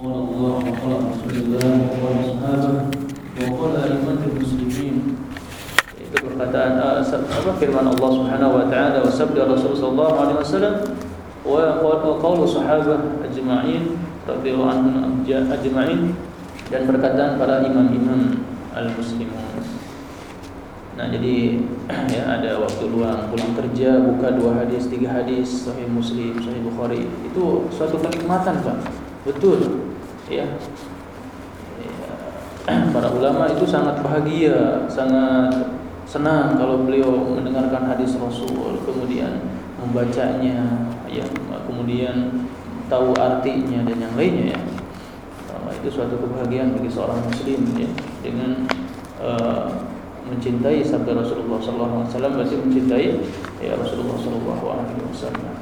قال الله وقال رسول الله وقال الصحابة وقال أئمة المسلمين itu perkataan uh, apa firman Allah Subhanahu wa taala wa sabda Rasul sallallahu alaihi wasallam wa qaulu sahabah ajma'in radhiyallahu anhum ajma'in dan perkataan para imam-imam al-muslimun. Nah, jadi ya ada waktu luang pulang kerja buka dua hadis, tiga hadis sahih Muslim, sahih Bukhari. Itu suatu kenikmatan, Pak. Betul. Ya. Para ulama itu sangat bahagia, sangat senang kalau beliau mendengarkan hadis Rasul, kemudian membacanya, ya, kemudian tahu artinya dan yang lainnya ya. itu suatu kebahagiaan bagi seorang muslim ya dengan uh, mencintai sabda Rasulullah wasallam berarti mencintai ya Rasulullah wasallam.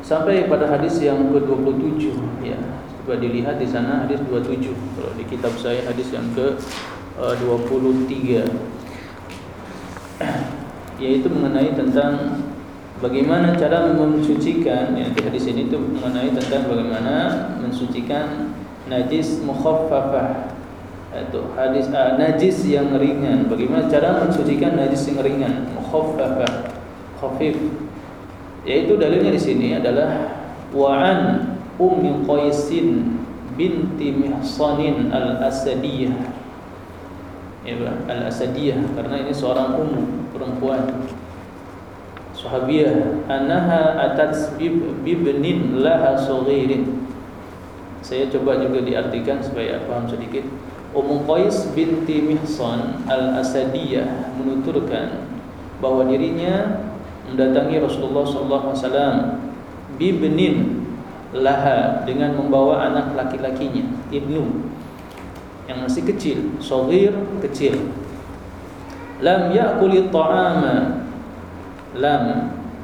Sampai pada hadis yang ke-27 ya. Coba dilihat di sana hadis 27. Kalau di kitab saya hadis yang ke 23 yaitu mengenai tentang bagaimana cara mensucikan ya di hadis ini itu mengenai tentang bagaimana mensucikan najis mukhaffafah. Itu hadis uh, najis yang ringan. Bagaimana cara mensucikan najis yang ringan? Mukhaffafah. Khafif. Yaitu dalilnya di sini adalah wa'an ummi qaisin binti mihsanin al-asadiyah. Ya al-Asadiyah. Karena ini seorang ummu perempuan. Sahabiyah annaha atat bibnin laha saghirin. Saya coba juga diartikan supaya paham sedikit. Ummu Qais binti Mihsan al-Asadiyah menuturkan bahwa dirinya mendatangi Rasulullah sallallahu alaihi bibnin laha dengan membawa anak laki-lakinya ibnu yang masih kecil, saghir kecil. Lam ya'kulit ta'ama. Lam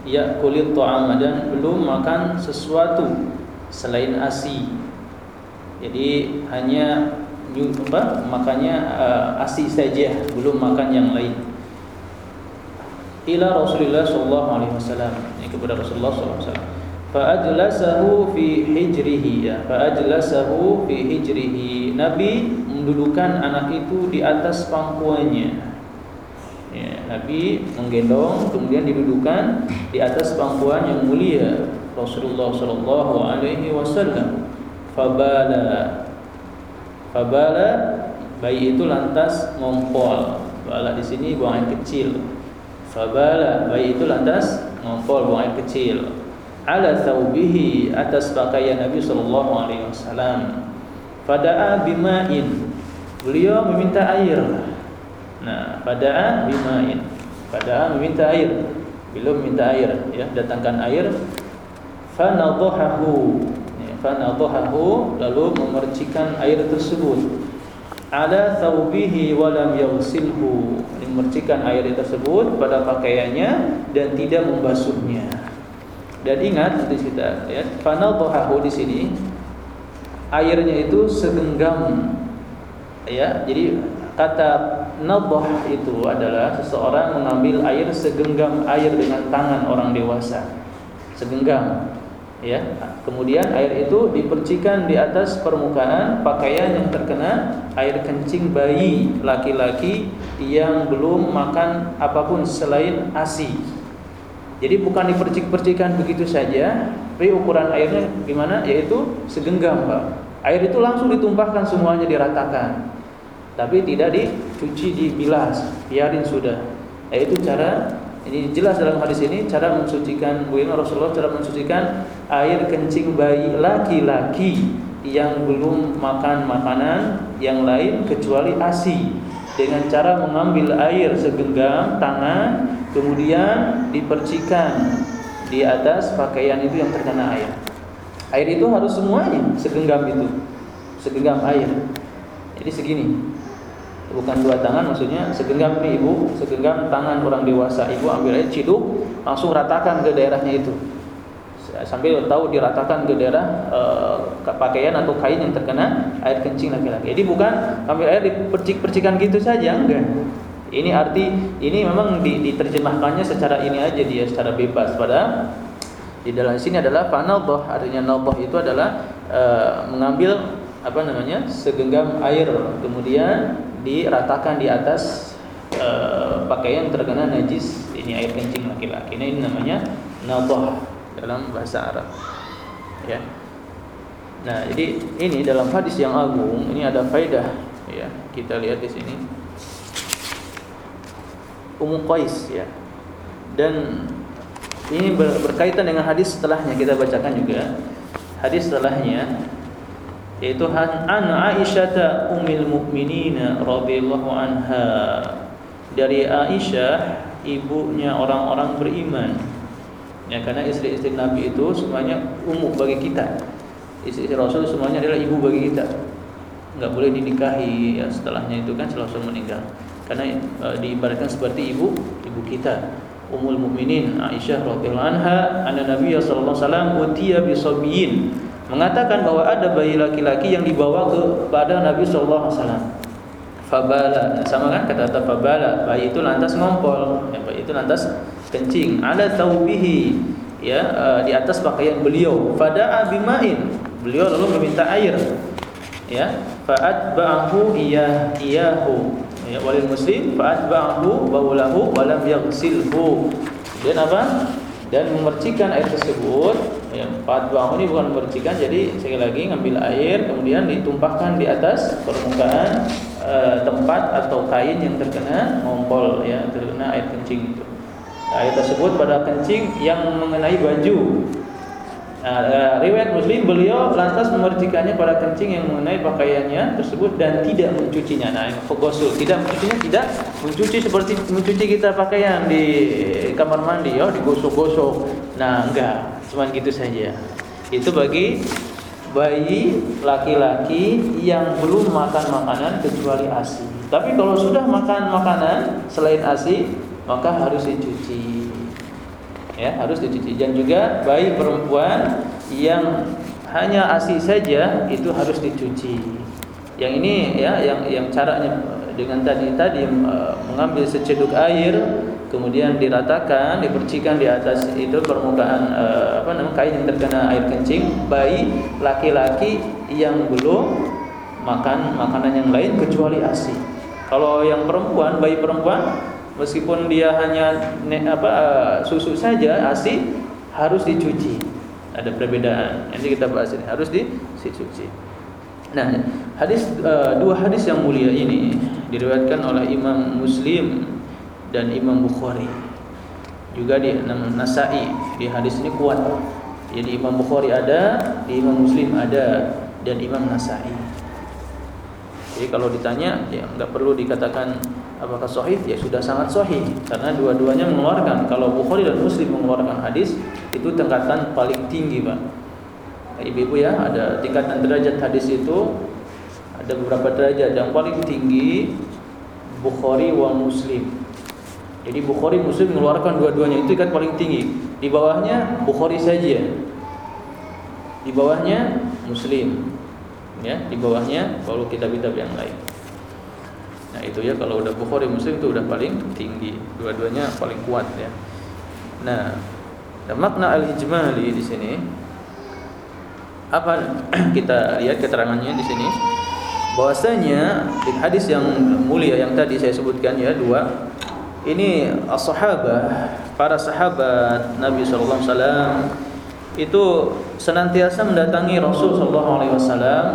ya'kulit ta'ama dan belum makan sesuatu selain ASI. Jadi hanya apa? Makannya uh, ASI saja, belum makan yang lain. Ila Rasulullah sallallahu alaihi wasallam. Kepada Rasulullah sallallahu alaihi wasallam. Fa'ajlasahu fi hijrihi ya. Fa'ajlasahu fi hijrihi. Nabi mendudukan anak itu di atas pangkuannya. Ya, Nabi menggendong kemudian didudukan di atas pangkuan yang mulia Rasulullah sallallahu alaihi wasallam. Fabala Fabala bayi itu lantas ngompol. Bala di sini buang air kecil. Fabala bayi itu lantas ngompol buang air kecil. Ala thawbihi atas pakaian Nabi sallallahu alaihi wasallam. Fada'a bima'in Beliau meminta air. Nah, pada bimain. Pada meminta air. Beliau meminta air, ya, datangkan air. Fanadhahu. Ya, fanadhahu lalu memercikan air tersebut. Ada thawbihi wa lam yaghsilhu. Memercikan air tersebut pada pakaiannya dan tidak membasuhnya. Dan ingat di kita ya, fanadhahu di sini airnya itu segenggam. Ya jadi kata nadah itu adalah seseorang mengambil air segenggam air dengan tangan orang dewasa. Segenggam ya. Kemudian air itu dipercikan di atas permukaan pakaian yang terkena air kencing bayi laki-laki yang belum makan apa pun selain ASI jadi bukan dipercik-percikan begitu saja tapi ukuran airnya gimana? Yaitu segenggam Pak. Air itu langsung ditumpahkan semuanya diratakan. Tapi tidak dicuci dibilas. Biarin sudah. Yaitu cara ini jelas dalam hadis ini cara mensucikan buina Rasulullah cara mensucikan air kencing bayi laki-laki yang belum makan makanan yang lain kecuali ASI dengan cara mengambil air segenggam tangan kemudian dipercikan di atas pakaian itu yang terkena air. Air itu harus semuanya segenggam itu. Segenggam air. Jadi segini bukan dua tangan maksudnya segenggam nih ibu segenggam tangan orang dewasa ibu ambil aja ciduk langsung ratakan ke daerahnya itu sambil tahu diratakan ke daerah e, pakaian atau kain yang terkena air kencing laki-laki jadi bukan ambil air dipercik-percikan gitu saja. Enggak. Ini arti ini memang diterjemahkannya secara ini aja dia secara bebas. Pada di dalam sini adalah fanadhah artinya nadhah itu adalah uh, mengambil apa namanya segenggam air. Kemudian diratakan di atas uh, pakaian terkena najis. Ini air kencing laki-laki ini namanya nadhah dalam bahasa Arab. Ya. Nah jadi ini dalam hadis yang agung ini ada faidah ya kita lihat di sini. Ummu Qais ya. Dan ini berkaitan dengan hadis setelahnya kita bacakan juga. Hadis setelahnya yaitu an Aisyah ummul mukminin radhiyallahu anha. Dari Aisyah ibunya orang-orang beriman. Ya karena istri-istri Nabi itu semuanya umum bagi kita. Istri-istri Rasul semuanya adalah ibu bagi kita. Enggak boleh dinikahi ya setelahnya itu kan Rasul meninggal. Karena e, diibaratkan seperti ibu ibu kita. Ummul Mukminin Aisyah radhiyallahu anha anna Nabi sallallahu alaihi wasallam utiya bisabiyin mengatakan bahwa ada bayi laki-laki yang dibawa kepada Nabi sallallahu alaihi wasallam. Fabala sama kan kata kata fabala bayi itu lantas ngompol ya, bayi itu lantas kencing. Ala taubihi ya uh, di atas pakaian beliau. Fada'a bimain. Beliau lalu meminta air ya. Fa'atba'ahu iya iyahu. Ya walil muslim fa'atba'ahu baulahu wa lam yaghsilhu. Dan apa? Dan memercikan air tersebut. Ya fa'atba'ahu ini bukan memercikan jadi sekali lagi ngambil air kemudian ditumpahkan di atas permukaan e, tempat atau kain yang terkena ngompol ya terkena air kencing itu air tersebut pada kencing yang mengenai baju Nah, riwayat Muslim beliau lantas memercikannya pada kencing yang mengenai pakaiannya tersebut dan tidak mencucinya. Nah, fogosul tidak mencucinya tidak mencuci seperti mencuci kita pakaian di kamar mandi, ya, digosok-gosok. Nah, enggak, cuma gitu saja. Itu bagi bayi laki-laki yang belum makan makanan kecuali ASI. Tapi kalau sudah makan makanan selain ASI, maka harus dicuci ya harus dicuci dan juga bayi perempuan yang hanya ASI saja itu harus dicuci. Yang ini ya yang yang caranya dengan tadi tadi uh, mengambil seceduk air kemudian diratakan, dipercikan di atas itu permukaan uh, apa namanya kain yang terkena air kencing bayi laki-laki yang belum makan makanan yang lain kecuali ASI. Kalau yang perempuan, bayi perempuan meskipun dia hanya ne, apa susu saja ASI harus dicuci. Ada perbedaan. Nanti kita bahas ini harus dicuci nah hadis uh, dua hadis yang mulia ini diriwayatkan oleh Imam Muslim dan Imam Bukhari. Juga di Nasai di hadis ini kuat. Jadi Imam Bukhari ada di Imam Muslim ada dan Imam Nasai. Jadi kalau ditanya ya nggak perlu dikatakan apakah sahih? Ya sudah sangat sahih. Karena dua-duanya mengeluarkan. Kalau Bukhari dan Muslim mengeluarkan hadis itu tingkatan paling tinggi Pak. Ibu-ibu ya ada tingkatan derajat hadis itu ada beberapa derajat. Yang paling tinggi Bukhari wa Muslim. Jadi Bukhari Muslim mengeluarkan dua-duanya. Itu tingkat paling tinggi. Di bawahnya Bukhari saja. Di bawahnya Muslim. Ya di bawahnya baru kitab-kitab yang lain Nah itu ya kalau udah Bukhari Muslim itu udah paling tinggi, dua-duanya paling kuat ya. Nah, makna al-ijmali di sini apa kita lihat keterangannya di sini bahwasanya di hadis yang mulia yang tadi saya sebutkan ya dua ini as-sahabah para sahabat Nabi sallallahu alaihi wasallam itu senantiasa mendatangi Rasul sallallahu alaihi wasallam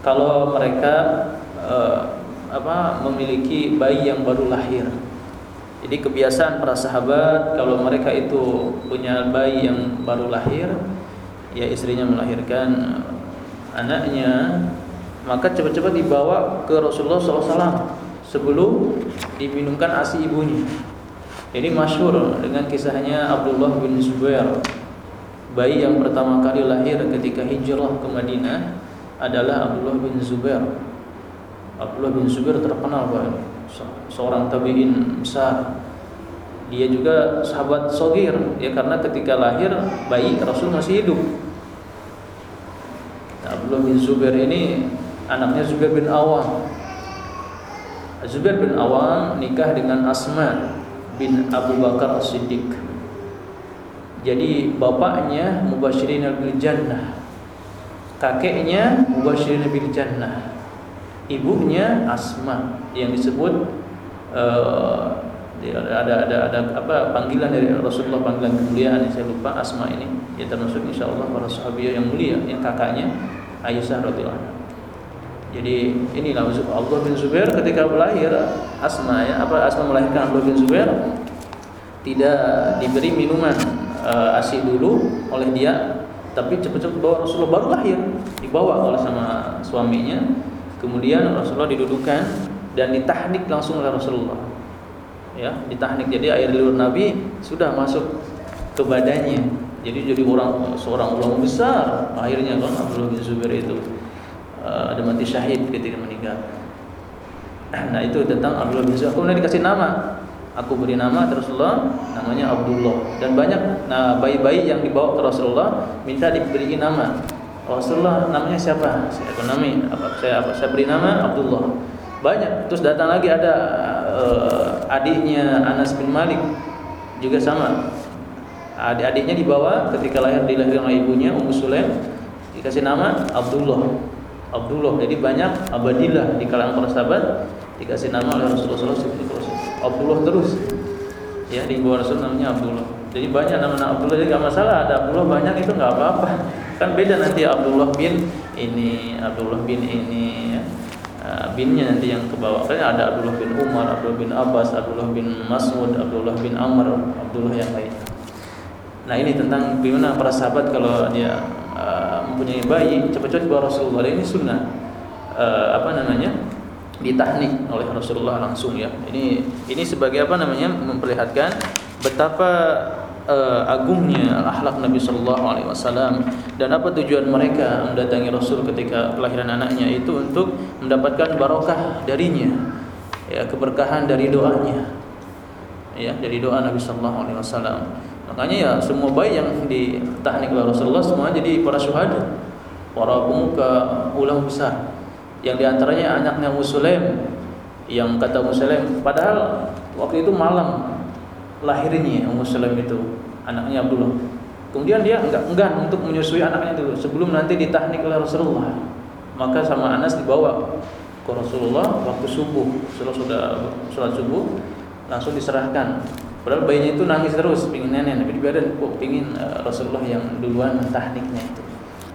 kalau mereka uh, apa memiliki bayi yang baru lahir. Jadi kebiasaan para sahabat kalau mereka itu punya bayi yang baru lahir, ya istrinya melahirkan anaknya, maka cepat-cepat dibawa ke Rasulullah SAW sebelum diminumkan asi ibunya. Jadi masyur dengan kisahnya Abdullah bin Zubair Bayi yang pertama kali lahir ketika hijrah ke Madinah adalah Abdullah bin Zubair Abdullah bin Zubair terkenal Pak. Seorang tabi'in besar. Dia juga sahabat sogir ya karena ketika lahir bayi Rasul masih hidup. Nah, Abdullah bin Zubair ini anaknya Zubair bin Awam. Zubair bin Awam nikah dengan Asma bin Abu Bakar As-Siddiq. Jadi bapaknya mubasyirin bil jannah. Kakeknya mubasyirin bil jannah. Ibunya Asma yang disebut uh, ada ada ada apa panggilan dari Rasulullah panggilan kemuliaan saya lupa Asma ini ya termasuk insyaallah para sahabat yang mulia yang kakaknya Aisyah radhiyallahu anha. Jadi inilah Allah bin Zubair ketika lahir Asma ya apa Asma melahirkan Abdullah bin Zubair tidak diberi minuman uh, ASI dulu oleh dia tapi cepat-cepat bawa Rasulullah baru lahir dibawa oleh sama suaminya kemudian Rasulullah didudukan dan ditahnik langsung oleh Rasulullah. Ya ditahnik. Jadi air liur Nabi sudah masuk ke badannya. Jadi jadi orang seorang ulama besar akhirnya kan Abdullah bin Zubair itu uh, ada mati syahid ketika meninggal. Nah itu tentang Abdullah bin Zubair. Kemudian dikasih nama. Aku beri nama Rasulullah namanya Abdullah. Dan banyak nah bayi-bayi yang dibawa ke Rasulullah minta diberi nama Rasulullah namanya siapa? Saya nami apa saya apa saya beri nama Abdullah. Banyak. Terus datang lagi ada uh, adiknya Anas bin Malik. Juga sama. Adik-adiknya dibawa ketika lahir dilahirkan oleh ibunya Ummu Sulaim. Dikasih nama Abdullah. Abdullah. Jadi banyak abadilah di kalangan para sahabat. Dikasih nama oleh Rasulullah SAW Abdullah terus. Ya di bawah Rasul namanya Abdullah. Jadi banyak nama-nama Abdullah. Jadi nggak masalah. Ada Abdullah banyak itu nggak apa-apa kan beda nanti Abdullah bin ini Abdullah bin ini ya. Ah, binnya nanti yang ke bawah. Kan ada Abdullah bin Umar Abdullah bin Abbas Abdullah bin Mas'ud Abdullah bin Amr Abdullah yang lain. Nah ini tentang bagaimana para sahabat kalau dia uh, mempunyai bayi cepat-cepat bawa Rasulullah. Ini sunnah uh, apa namanya? Ditahnik oleh Rasulullah langsung ya. Ini ini sebagai apa namanya? Memperlihatkan betapa uh, agungnya akhlak Nabi Shallallahu Alaihi Wasallam dan apa tujuan mereka mendatangi Rasul ketika kelahiran anaknya itu untuk mendapatkan barokah darinya, ya keberkahan dari doanya, ya dari doa Nabi Shallallahu Alaihi Wasallam. Makanya ya semua bayi yang ditahnik oleh Rasulullah semua jadi para syuhada, para pemuka ulama besar yang di antaranya anaknya Muslim yang kata Muslim padahal waktu itu malam lahirnya Muslim itu anaknya Abdullah kemudian dia enggak enggan untuk menyusui anaknya dulu sebelum nanti ditahnik oleh Rasulullah maka sama Anas dibawa ke Rasulullah waktu subuh setelah sudah sholat subuh langsung diserahkan padahal bayinya itu nangis terus pingin nenek tapi dibiarin kok pingin uh, Rasulullah yang duluan mentahniknya itu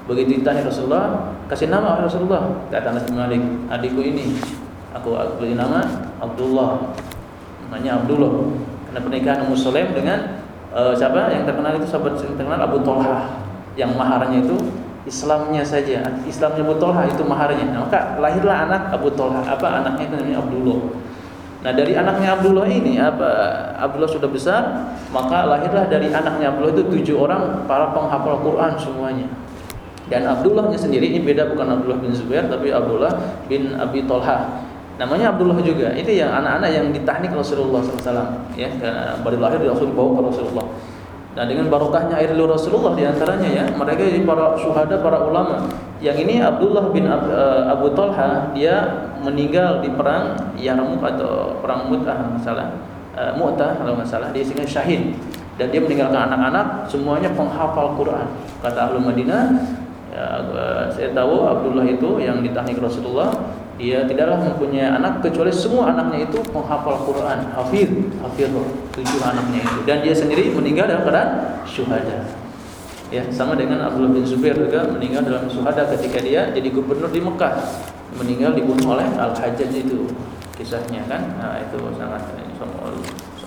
Begitu ditanya Rasulullah, kasih nama Rasulullah. Kata Anas bin Malik, adikku ini aku beri nama Abdullah. Namanya Abdullah. Karena pernikahan Ummu Sulaim dengan uh, siapa yang terkenal itu sahabat yang terkenal Abu Talha yang maharnya itu Islamnya saja. Islamnya Abu Talha itu maharnya. Nah, maka lahirlah anak Abu Talha. Apa anaknya itu namanya Abdullah. Nah dari anaknya Abdullah ini apa Abdullah sudah besar maka lahirlah dari anaknya Abdullah itu tujuh orang para penghafal Quran semuanya. Dan Abdullahnya sendiri ini beda bukan Abdullah bin Zubair tapi Abdullah bin Abi Tolha. Namanya Abdullah juga. Itu yang anak-anak yang ditahnik Rasulullah SAW. Ya, baru lahir langsung dibawa ke Rasulullah. Nah dengan barokahnya air liur Rasulullah di antaranya ya mereka jadi para syuhada para ulama. Yang ini Abdullah bin uh, Abu Talha dia meninggal di perang Yarmuk atau perang Mut'ah masalah uh, Mu'tah kalau nggak salah dia sehingga syahid dan dia meninggalkan anak-anak semuanya penghafal Quran kata ahlu Madinah Ya, saya tahu Abdullah itu yang ditahnik Rasulullah dia tidaklah mempunyai anak kecuali semua anaknya itu menghafal Quran, hafiz, hafiz tujuh anaknya itu dan dia sendiri meninggal dalam keadaan syuhada. Ya, sama dengan Abdullah bin Zubair juga meninggal dalam syuhada ketika dia jadi gubernur di Mekah, meninggal dibunuh oleh Al-Hajjaj itu kisahnya kan. Nah, itu sangat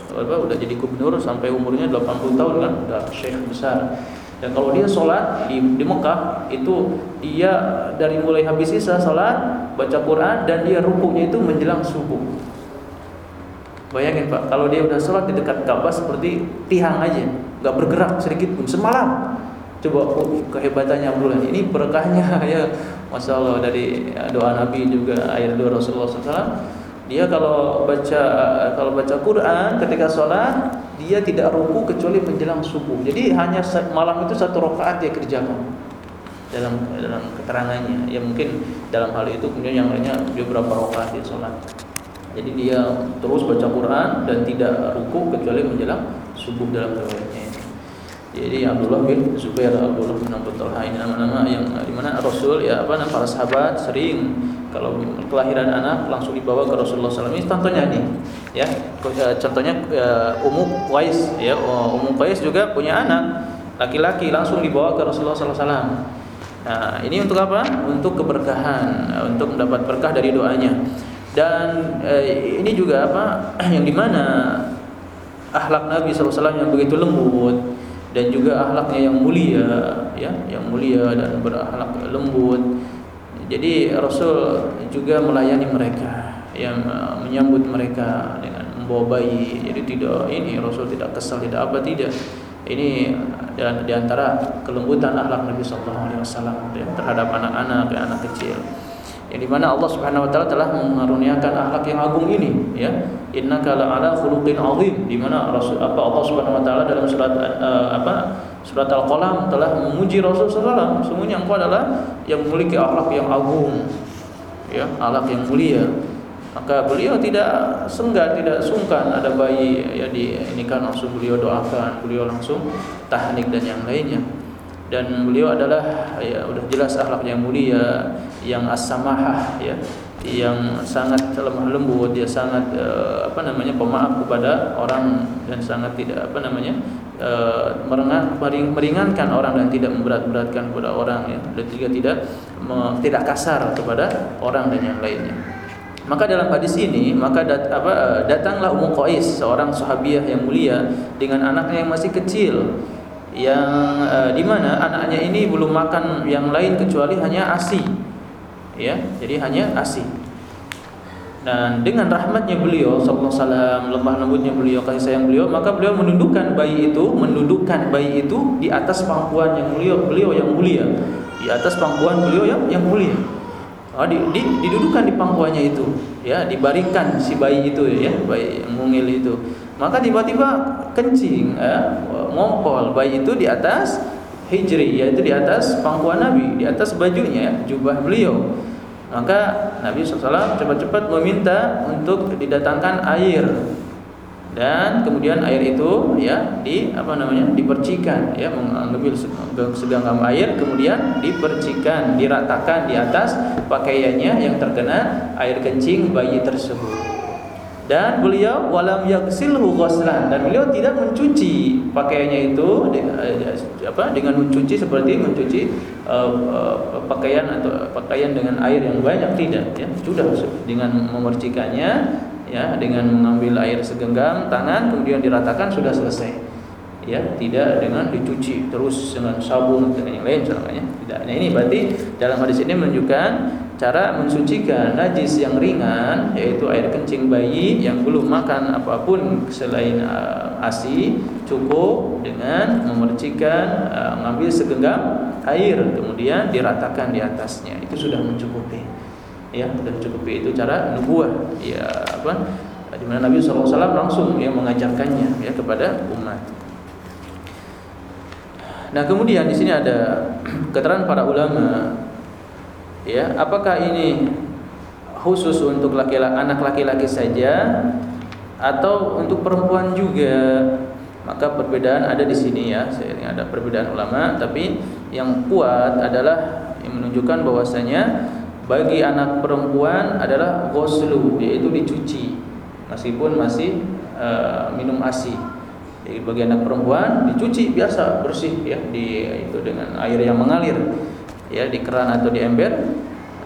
apa udah jadi gubernur sampai umurnya 80 tahun kan, udah syekh besar. Dan kalau dia sholat di, di Mekah itu dia dari mulai habis isya sholat baca Quran dan dia rukuknya itu menjelang subuh. Bayangin pak, kalau dia udah sholat di dekat Ka'bah seperti tiang aja, nggak bergerak sedikit pun semalam. Coba oh, kehebatannya Abdullah ini berkahnya ya, masya Allah dari doa Nabi juga air doa Rasulullah SAW dia kalau baca kalau baca Quran ketika sholat dia tidak ruku kecuali menjelang subuh. Jadi hanya malam itu satu rakaat dia kerjakan dalam dalam keterangannya. Ya mungkin dalam hal itu kemudian yang lainnya dia berapa rakaat dia sholat. Jadi dia terus baca Quran dan tidak ruku kecuali menjelang subuh dalam ini. Jadi Abdullah bin Zubair, Abdullah bin Abu Talha ini nama-nama yang di mana Rasul ya apa para sahabat sering kalau kelahiran anak langsung dibawa ke Rasulullah SAW. Ini contohnya nih, ya contohnya uh, Ummu Qais ya Ummu Qais juga punya anak laki-laki langsung dibawa ke Rasulullah SAW. Nah ini untuk apa? Untuk keberkahan, untuk mendapat berkah dari doanya. Dan eh, ini juga apa? Yang di mana akhlak Nabi SAW yang begitu lembut dan juga akhlaknya yang mulia ya yang mulia dan berakhlak lembut jadi Rasul juga melayani mereka yang menyambut mereka dengan membawa bayi. Jadi tidak ini Rasul tidak kesal tidak apa tidak. Ini dan di antara kelembutan akhlak Nabi sallallahu alaihi wasallam terhadap anak-anak dan anak kecil yang di mana Allah Subhanahu Wa Taala telah mengaruniakan akhlak yang agung ini ya. Innaka ala khuluqin azim. Di mana Rasul apa Allah Subhanahu Wa Taala dalam surat uh, apa surat Al-Qalam telah memuji Rasul sallallahu semuanya engkau adalah yang memiliki akhlak yang agung ya akhlak yang mulia. Maka beliau tidak senggan tidak sungkan ada bayi ya di ini kan langsung beliau doakan beliau langsung tahnik dan yang lainnya dan beliau adalah ya udah jelas akhlak yang mulia yang as-samahah ya yang sangat lemah lembut dia sangat uh, apa namanya pemaaf kepada orang dan sangat tidak apa namanya uh, meringankan orang dan tidak memberat-beratkan kepada orang ya dan juga tidak me, tidak kasar kepada orang dan yang lainnya. Maka dalam hadis ini maka dat, apa, eh, datanglah Ummu Qais seorang sahabiah yang mulia dengan anaknya yang masih kecil yang uh, di mana anaknya ini belum makan yang lain kecuali hanya ASI. Ya, jadi hanya ASI. Dan dengan rahmatnya beliau sallallahu alaihi wasallam, lemah lembutnya beliau, kasih sayang beliau, maka beliau menundukkan bayi itu, menundukkan bayi itu di atas pangkuan yang mulia, beliau yang mulia. Di atas pangkuan beliau yang yang mulia. Oh, di, di, didudukan di pangkuannya itu, ya, dibaringkan si bayi itu ya, bayi yang mungil itu. Maka tiba-tiba kencing, ya, ngompol. Bayi itu di atas hijri, yaitu di atas pangkuan Nabi, di atas bajunya, jubah beliau. Maka Nabi SAW cepat-cepat meminta untuk didatangkan air. Dan kemudian air itu ya di apa namanya dipercikan ya mengambil segenggam air kemudian dipercikan diratakan di atas pakaiannya yang terkena air kencing bayi tersebut dan beliau walam yaghsilhu ghuslan dan beliau tidak mencuci pakaiannya itu eh, apa dengan mencuci seperti mencuci uh, uh, pakaian atau pakaian dengan air yang banyak tidak ya. Sudah dengan memercikannya ya dengan mengambil air segenggam tangan kemudian diratakan sudah selesai. Ya tidak dengan dicuci terus dengan sabun dengan yang lain misalnya tidak. Nah ini berarti dalam hadis ini menunjukkan cara mensucikan najis yang ringan yaitu air kencing bayi yang belum makan apa pun selain uh, ASI cukup dengan memercikan uh, mengambil segenggam air kemudian diratakan di atasnya. Itu sudah mencukupi. Ya sudah mencukupi itu cara nubuah. Ya apa? Di mana Nabi SAW langsung yang mengajarkannya ya kepada umat. Nah kemudian di sini ada keterangan para ulama ya apakah ini khusus untuk laki-laki anak laki-laki saja atau untuk perempuan juga? Maka perbedaan ada di sini ya. Saya ada perbedaan ulama tapi yang kuat adalah yang menunjukkan bahwasanya bagi anak perempuan adalah ghuslu yaitu dicuci. Meskipun masih uh, minum ASI jadi bagi anak perempuan dicuci biasa bersih ya di itu dengan air yang mengalir ya di keran atau di ember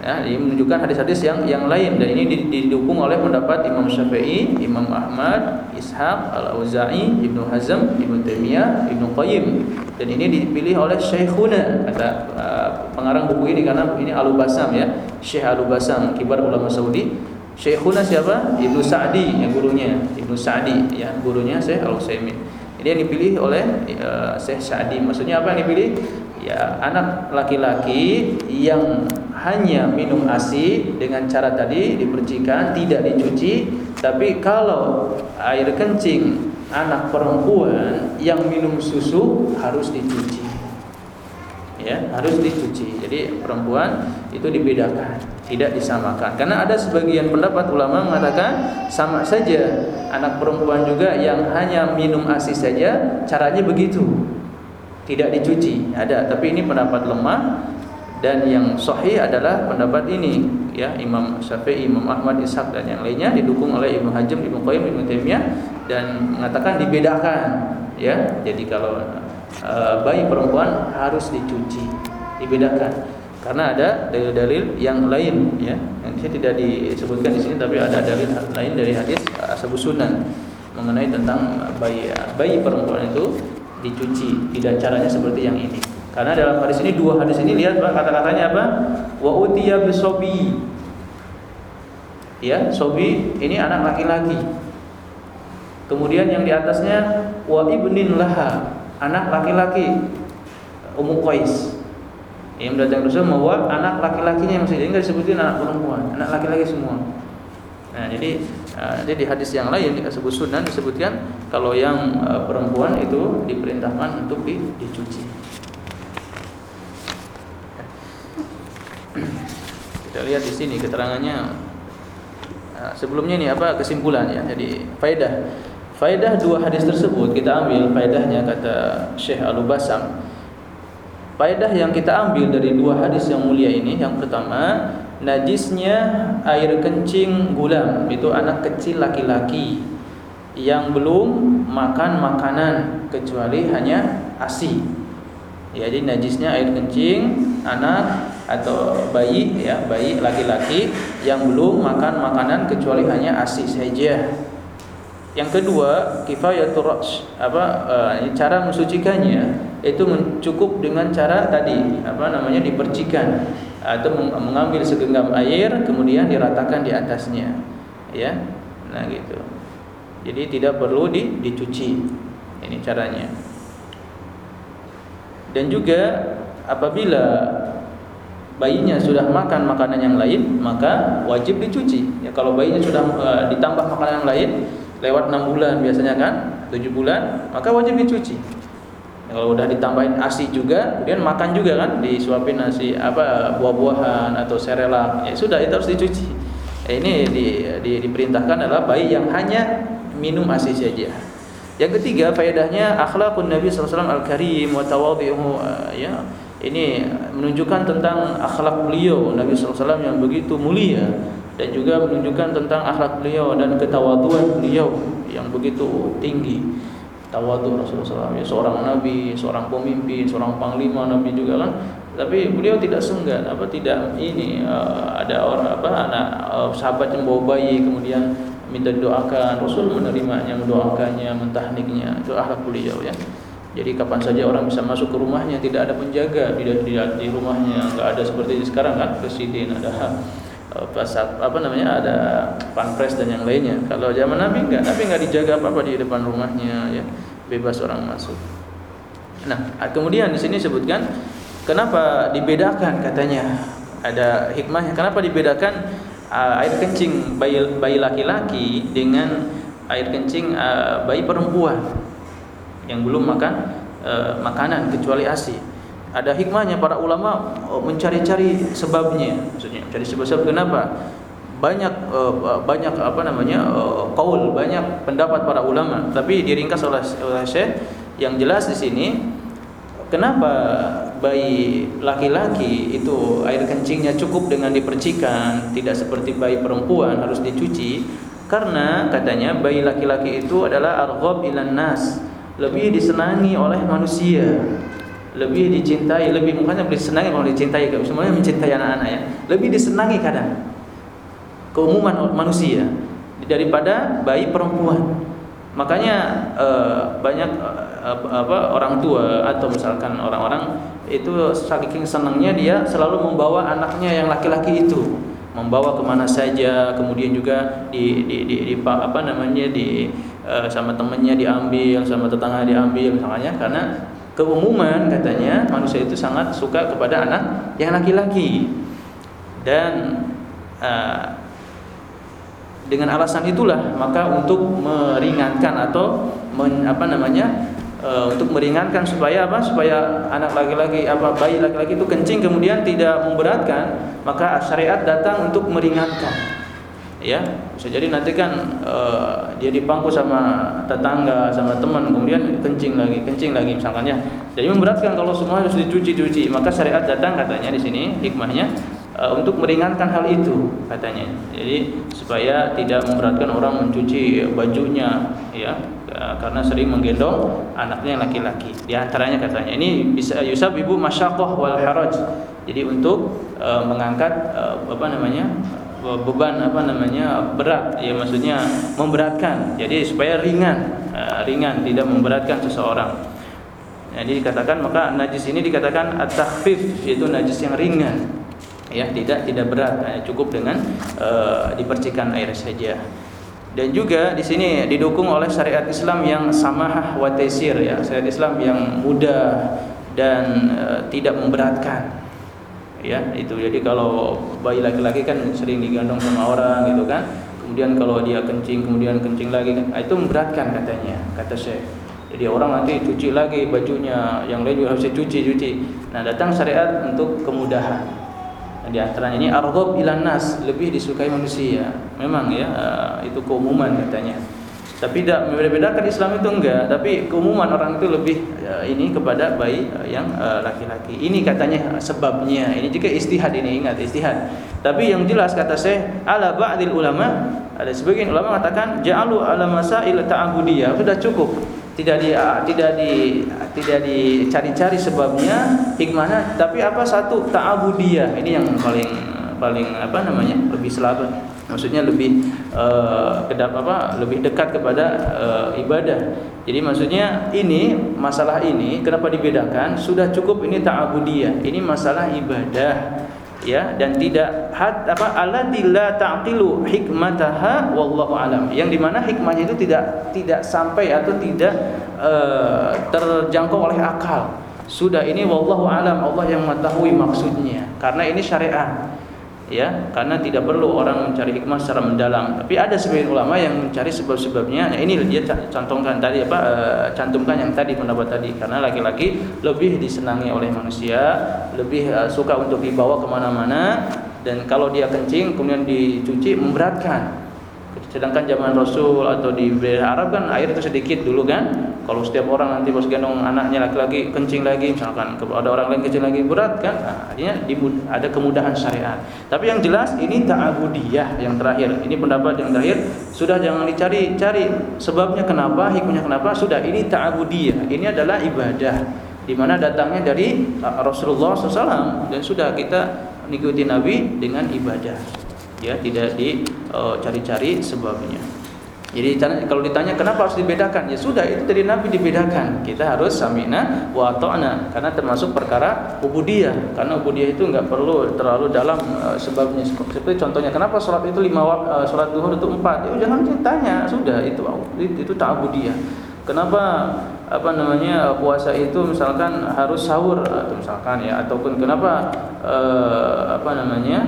ya ini menunjukkan hadis-hadis yang yang lain. Dan ini didukung oleh pendapat Imam Syafi'i, Imam Ahmad, Ishaq, Al-Auza'i, Ibnu Hazm, Ibnu Taimiyah, Ibnu Qayyim. Dan ini dipilih oleh Syekhuna kata uh, pengarang buku ini karena ini Al-Basam ya Syekh Al-Basam kibar ulama Saudi. Syekhuna siapa? Ibnu Sa'di yang gurunya. Ibnu Sa'di ya gurunya Syekh Al-Utsaimin. Ini yang dipilih oleh uh, Syekh Sa'di. Maksudnya apa yang dipilih ya anak laki-laki yang hanya minum ASI dengan cara tadi dipercikan tidak dicuci tapi kalau air kencing anak perempuan yang minum susu harus dicuci. Ya harus dicuci. Jadi perempuan itu dibedakan tidak disamakan. Karena ada sebagian pendapat ulama mengatakan sama saja. Anak perempuan juga yang hanya minum ASI saja caranya begitu tidak dicuci ada tapi ini pendapat lemah dan yang sahih adalah pendapat ini ya Imam Syafi'i, Imam Ahmad, Ishaq dan yang lainnya didukung oleh Ibnu Hajar, Ibnu Qayyim, Ibnu Taimiyah dan mengatakan dibedakan ya. Jadi kalau uh, bayi perempuan harus dicuci, dibedakan. Karena ada dalil-dalil yang lain ya. Yang tidak disebutkan di sini tapi ada dalil lain dari hadis Ashabus Sunan mengenai tentang bayi bayi perempuan itu dicuci, tidak caranya seperti yang ini. Karena dalam hadis ini dua hadis ini lihat kata-katanya apa? Wa utiya bisobi. Ya, sobi ini anak laki-laki. Kemudian yang di atasnya wa ibnin laha, anak laki-laki. Ummu Qais. Yang datang Rasul membawa anak laki-lakinya yang masih enggak disebutin anak perempuan, anak laki-laki semua. Nah, jadi uh, jadi di hadis yang lain disebut sunan disebutkan kalau yang uh, perempuan itu diperintahkan untuk di, dicuci. Kita lihat di sini keterangannya. Nah, sebelumnya ini apa kesimpulannya? Jadi faedah. Faedah dua hadis tersebut kita ambil faedahnya kata Syekh Al-Basam. Faedah yang kita ambil dari dua hadis yang mulia ini yang pertama, najisnya air kencing gulam itu anak kecil laki-laki yang belum makan makanan kecuali hanya ASI. Ya, jadi najisnya air kencing anak atau bayi ya bayi laki-laki yang belum makan makanan kecuali hanya ASI saja. Yang kedua kifayatul rash apa uh, cara mensucikannya itu cukup dengan cara tadi apa namanya dipercikan atau mengambil segenggam air kemudian diratakan di atasnya. Ya? Nah gitu. Jadi tidak perlu di, dicuci. Ini caranya. Dan juga apabila bayinya sudah makan makanan yang lain maka wajib dicuci. Ya kalau bayinya sudah uh, ditambah makanan yang lain lewat enam bulan biasanya kan tujuh bulan maka wajib dicuci kalau udah ditambahin asi juga kemudian makan juga kan disuapin nasi apa buah-buahan atau serelak ya sudah itu harus dicuci. Ya, ini di, di, diperintahkan adalah bayi yang hanya minum asi saja. Yang ketiga faedahnya akhlakun Nabi SAW al-karim wa tawadhi'uhu. Ya ini menunjukkan tentang akhlak beliau Nabi SAW yang begitu mulia dan juga menunjukkan tentang akhlak beliau dan ketawaduan beliau yang begitu tinggi tawadu Rasulullah SAW ya, seorang nabi, seorang pemimpin, seorang panglima nabi juga kan. Tapi beliau tidak senggan apa tidak ini uh, ada orang apa anak uh, sahabat yang bawa bayi kemudian minta doakan Rasul menerimanya mendoakannya mentahniknya. Itu akhlak beliau ya. Jadi kapan saja orang bisa masuk ke rumahnya tidak ada penjaga di di, di rumahnya. Nggak ada seperti sekarang kan. Presiden ada pasat apa namanya ada panpres dan yang lainnya. Kalau zaman Nabi enggak, Nabi enggak dijaga apa-apa di depan rumahnya ya, bebas orang masuk. Nah, kemudian di sini sebutkan kenapa dibedakan katanya ada hikmahnya. Kenapa dibedakan uh, air kencing bayi bayi laki-laki dengan air kencing uh, bayi perempuan? yang belum makan e, makanan kecuali ASI. Ada hikmahnya para ulama e, mencari-cari sebabnya, maksudnya cari sebab-sebab kenapa? Banyak e, banyak apa namanya kaul banyak pendapat para ulama, tapi diringkas oleh oleh Syekh yang jelas di sini kenapa bayi laki-laki itu air kencingnya cukup dengan dipercikan, tidak seperti bayi perempuan harus dicuci? Karena katanya bayi laki-laki itu adalah arghab ilan nas lebih disenangi oleh manusia lebih dicintai lebih makanya lebih disenangi kalau dicintai. Semuanya mencintai anak-anak ya. Lebih disenangi kadang. Keumuman manusia daripada bayi perempuan. Makanya eh, banyak eh, apa orang tua atau misalkan orang-orang itu saking senangnya dia selalu membawa anaknya yang laki-laki itu. Membawa ke mana saja kemudian juga di, di, di, di apa namanya di uh, sama temannya diambil sama tetangga diambil misalnya. Karena keumuman katanya manusia itu sangat suka kepada anak yang laki-laki. Dan uh, dengan alasan itulah maka untuk meringankan atau men, apa namanya uh, untuk meringankan supaya apa supaya anak laki-laki apa bayi laki-laki itu kencing kemudian tidak memberatkan maka syariat datang untuk meringankan ya bisa jadi nanti kan uh, dia dipangku sama tetangga sama teman kemudian kencing lagi kencing lagi misalkan ya. Jadi memberatkan kalau semua harus dicuci-cuci. Maka syariat datang katanya di sini hikmahnya uh, untuk meringankan hal itu katanya. Jadi supaya tidak memberatkan orang mencuci bajunya ya. Uh, karena sering menggendong anaknya laki-laki. Di antaranya katanya ini bisa yusab ibu masyakoh wal haraj. Jadi untuk uh, mengangkat uh, apa namanya beban apa namanya berat ya maksudnya memberatkan. Jadi supaya ringan uh, ringan tidak memberatkan seseorang. Jadi dikatakan maka najis ini dikatakan at-takhfif yaitu najis yang ringan. Ya tidak tidak berat hanya cukup dengan uh, dipercikan air saja. Dan juga di sini didukung oleh syariat Islam yang samahah wa ya. Syariat Islam yang mudah dan uh, tidak memberatkan ya itu. Jadi kalau bayi laki-laki kan sering digendong sama orang gitu kan. Kemudian kalau dia kencing kemudian kencing lagi kan. Itu memberatkan katanya kata saya jadi orang nanti cuci lagi bajunya yang lain juga harus cuci cuci. Nah datang syariat untuk kemudahan. Nah, di antaranya ini arghab ilan nas lebih disukai manusia. Memang ya eh, itu keumuman katanya tapi tidak membeda-bedakan Islam itu enggak, tapi keumuman orang itu lebih uh, ini kepada bayi uh, yang eh, laki-laki. Uh, ini katanya sebabnya. Ini juga istihad ini ingat istihad. Tapi yang jelas kata saya ala ba'dil ulama ada sebagian ulama mengatakan ja'alu ala masail ta'budiyah sudah cukup. Tidak di tidak di tidak dicari-cari sebabnya hikmahnya tapi apa satu ta'budiyah. Ini yang paling paling apa namanya? lebih selamat maksudnya lebih uh, kedap apa lebih dekat kepada uh, ibadah. Jadi maksudnya ini masalah ini kenapa dibedakan? Sudah cukup ini ta'abudiyah. Ini masalah ibadah ya dan tidak had, apa allati la taqilu hikmataha wallahu alam. Yang di mana hikmahnya itu tidak tidak sampai atau tidak uh, terjangkau oleh akal. Sudah ini wallahu alam Allah yang mengetahui maksudnya karena ini syariat ya karena tidak perlu orang mencari hikmah secara mendalam. Tapi ada sebagian ulama yang mencari sebab-sebabnya. Nah ini dia cantumkan tadi apa e, cantumkan yang tadi pendapat tadi. Karena laki-laki lebih disenangi oleh manusia lebih e, suka untuk dibawa ke mana-mana. Dan kalau dia kencing kemudian dicuci memberatkan Sedangkan zaman Rasul atau di Arab kan air itu sedikit dulu kan. Kalau setiap orang nanti pas gendong anaknya laki-laki kencing lagi misalkan ada orang lain kencing lagi berat kan. Nah, artinya ada kemudahan syariat. Tapi yang jelas ini ta'abudiyah yang terakhir. Ini pendapat yang terakhir sudah jangan dicari-cari sebabnya kenapa, hikmahnya kenapa. Sudah ini ta'abudiyah. Ini adalah ibadah di mana datangnya dari Rasulullah SAW dan sudah kita mengikuti Nabi dengan ibadah ya tidak dicari-cari uh, sebabnya. Jadi kalau ditanya kenapa harus dibedakan? Ya sudah itu dari Nabi dibedakan. Kita harus samina wa ta'na karena termasuk perkara ubudiyah. Karena ubudiyah itu enggak perlu terlalu dalam uh, sebabnya. Seperti contohnya kenapa sholat itu lima uh, sholat duhur itu empat? Ya jangan ditanya, sudah itu itu, itu ta'budiyah. Kenapa apa namanya puasa itu misalkan harus sahur atau misalkan ya ataupun kenapa uh, apa namanya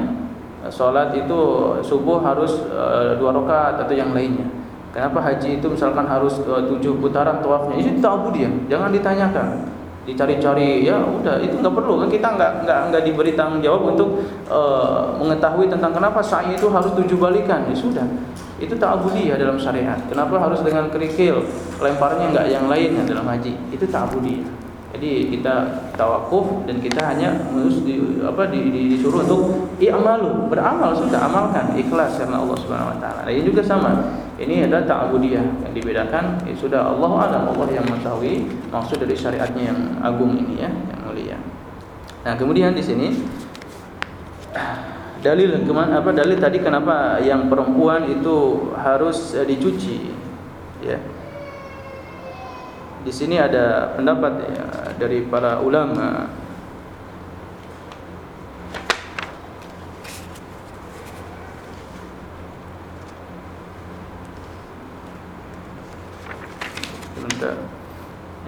sholat itu subuh harus uh, dua rakaat atau yang lainnya. Kenapa haji itu misalkan harus uh, tujuh putaran tawafnya? Itu tahu dia, jangan ditanyakan, dicari-cari ya udah itu nggak perlu. Kan kita nggak nggak nggak diberi tanggung jawab untuk uh, mengetahui tentang kenapa sa'i itu harus tujuh balikan. Ya sudah. Itu ta'budiyah dalam syariat. Kenapa harus dengan kerikil? Lemparnya nggak yang lainnya dalam haji. Itu ta'budiyah jadi kita tawakuf dan kita hanya harus di, apa di, di, disuruh untuk i'malu, beramal sudah amalkan ikhlas karena Allah Subhanahu wa taala. Ini juga sama. Ini adalah ta'budiyah yang dibedakan ya sudah Allah alam Allah yang mengetahui maksud dari syariatnya yang agung ini ya, yang mulia. Nah, kemudian di sini dalil ke mana apa dalil tadi kenapa yang perempuan itu harus dicuci ya di sini ada pendapat ya, dari para ulama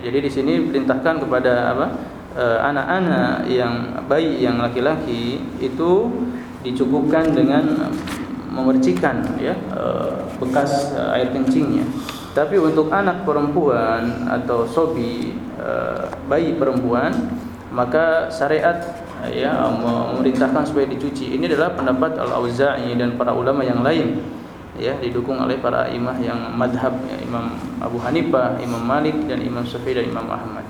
Jadi di sini perintahkan kepada apa? Eh, anak-anak yang bayi yang laki-laki itu dicukupkan dengan memercikan ya eh, bekas eh, air kencingnya. Tapi untuk anak perempuan atau sobi e, bayi perempuan maka syariat ya memerintahkan supaya dicuci. Ini adalah pendapat Al-Auza'i dan para ulama yang lain ya didukung oleh para imam yang madhab ya, Imam Abu Hanifah, Imam Malik dan Imam Syafi'i dan Imam Ahmad.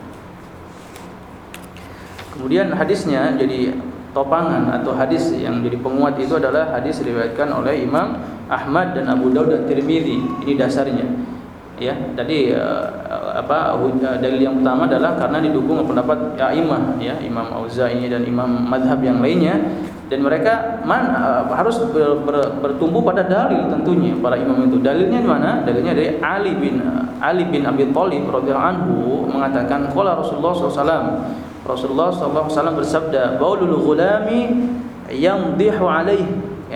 Kemudian hadisnya jadi topangan atau hadis yang jadi penguat itu adalah hadis diriwayatkan oleh Imam Ahmad dan Abu Daud dan Tirmizi. Ini dasarnya. Ya, tadi uh, apa uh, dalil yang pertama adalah karena didukung pendapat ya, imam ya, Imam Auza'i dan Imam madhab yang lainnya dan mereka man, uh, harus ber, ber, bertumbuh pada dalil tentunya para imam itu. Dalilnya di mana? Dalilnya dari Ali bin Ali bin Abi Thalib radhiyallahu anhu mengatakan qala Rasulullah SAW Rasulullah SAW bersabda baulul ghulami yang dihu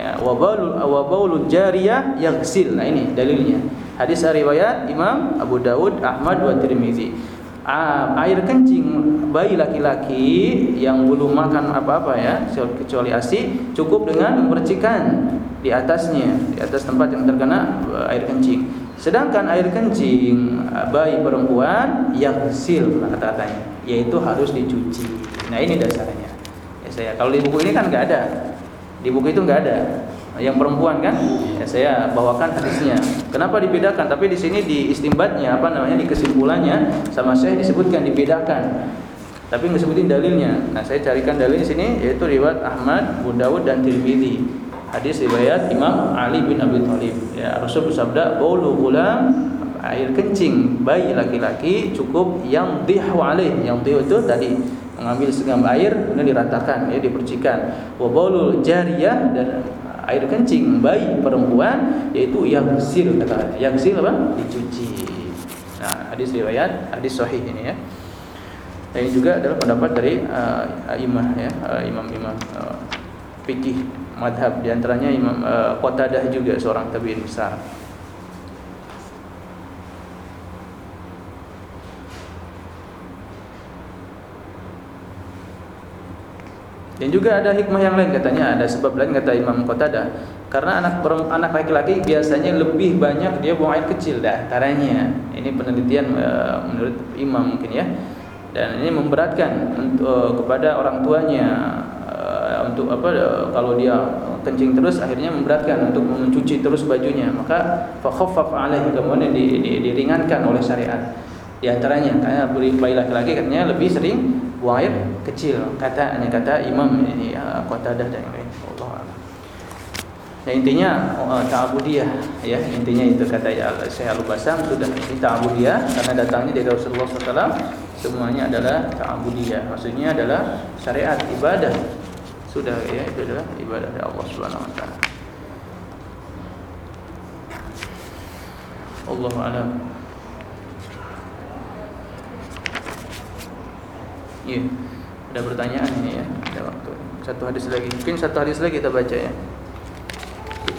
ya, wa baulul wa baulul jariyah yaghsil. Nah ini dalilnya. Hadis riwayat Imam Abu Dawud, Ahmad wa Tirmizi. air kencing bayi laki-laki yang belum makan apa-apa ya kecuali ASI cukup dengan mempercikan di atasnya di atas tempat yang terkena eh, air kencing sedangkan air kencing eh, bayi perempuan yang sil kata-katanya yaitu harus dicuci nah ini dasarnya ya saya kalau di buku ini kan nggak ada di buku itu nggak ada. Yang perempuan kan? Ya, saya bawakan hadisnya. Kenapa dibedakan? Tapi di sini di istimbatnya apa namanya di kesimpulannya sama saya disebutkan dibedakan. Tapi nggak sebutin dalilnya. Nah saya carikan dalil di sini yaitu riwayat Ahmad, Abu Dawud dan Tirmidzi. Hadis riwayat Imam Ali bin Abi Thalib. Ya Rasul bersabda baulu gulam air kencing bayi laki-laki cukup yang dihu alaih. Yang dihu itu tadi mengambil segenggam air kemudian diratakan ya dipercikan wa baulul jariyah dan air kencing bayi perempuan yaitu yang yaghsil kata yaghsil apa? Dicuci. Nah hadis riwayat hadis sahih ini ya. Dan ini juga adalah pendapat dari uh, imam ya uh, imam-imam uh, fikih madhab. Di antaranya imam uh, Qatadah juga seorang tabi'in besar Dan juga ada hikmah yang lain katanya, ada sebab lain kata Imam Qatadah. Karena anak anak laki-laki biasanya lebih banyak dia buang air kecil dah antaranya. Ini penelitian uh, menurut Imam mungkin ya. Dan ini memberatkan untuk uh, kepada orang tuanya uh, untuk apa kalau dia kencing terus akhirnya memberatkan untuk mencuci terus bajunya. Maka fa khaffaf alaihi kemudian di, di, diringankan oleh syariat. Di antaranya karena bayi laki-laki katanya lebih sering buang kecil. Kata hanya kata imam ini uh, Qatadah dan yang lain Allah Ya intinya uh, ta'budiyah ya intinya itu kata ya saya Al-Basam sudah ta'budiyah karena datangnya dari Rasulullah SAW semuanya adalah ta'budiyah. Maksudnya adalah syariat ibadah. Sudah ya itu adalah ibadah dari Allah Subhanahu wa taala. Allah alam Iya. Ada pertanyaan ini ya. Ada waktu. Satu hadis lagi. Mungkin satu hadis lagi kita baca ya.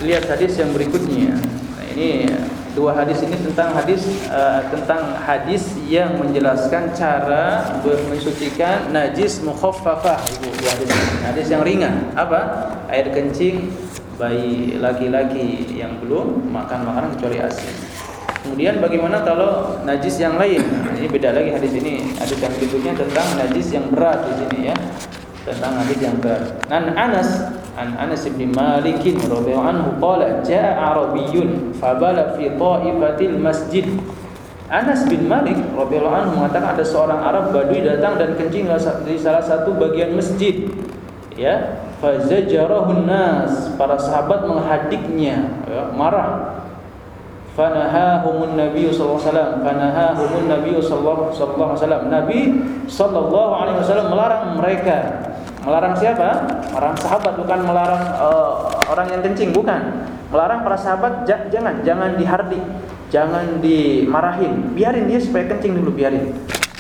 Lihat hadis yang berikutnya. Nah, ini dua hadis ini tentang hadis uh, tentang hadis yang menjelaskan cara mensucikan najis mukhaffafah Ibu hadis. Hadis yang ringan. Apa? Air kencing bayi laki-laki yang belum makan makanan kecuali asin. Kemudian bagaimana kalau najis yang lain? Nah, ini beda lagi hadis ini. Hadis yang berikutnya tentang najis yang berat di sini ya. Tentang hadis yang berat. An Anas an Anas bin Malik radhiyallahu anhu qala jaa Arabiyyun fabala fi masjid. Anas bin Malik radhiyallahu anhu mengatakan ada seorang Arab Badui datang dan kencing di salah satu bagian masjid. Ya, fazajarahun nas. Para sahabat menghadiknya, ya, marah fanahahumun nabi sallallahu alaihi wasallam. Fanahahumun nabi sallallahu alaihi wasallam. Nabi sallallahu alaihi wasallam melarang mereka. Melarang siapa? Melarang sahabat bukan melarang uh, orang yang kencing bukan. Melarang para sahabat jangan jangan dihardik jangan dimarahin. Biarin dia supaya kencing dulu biarin.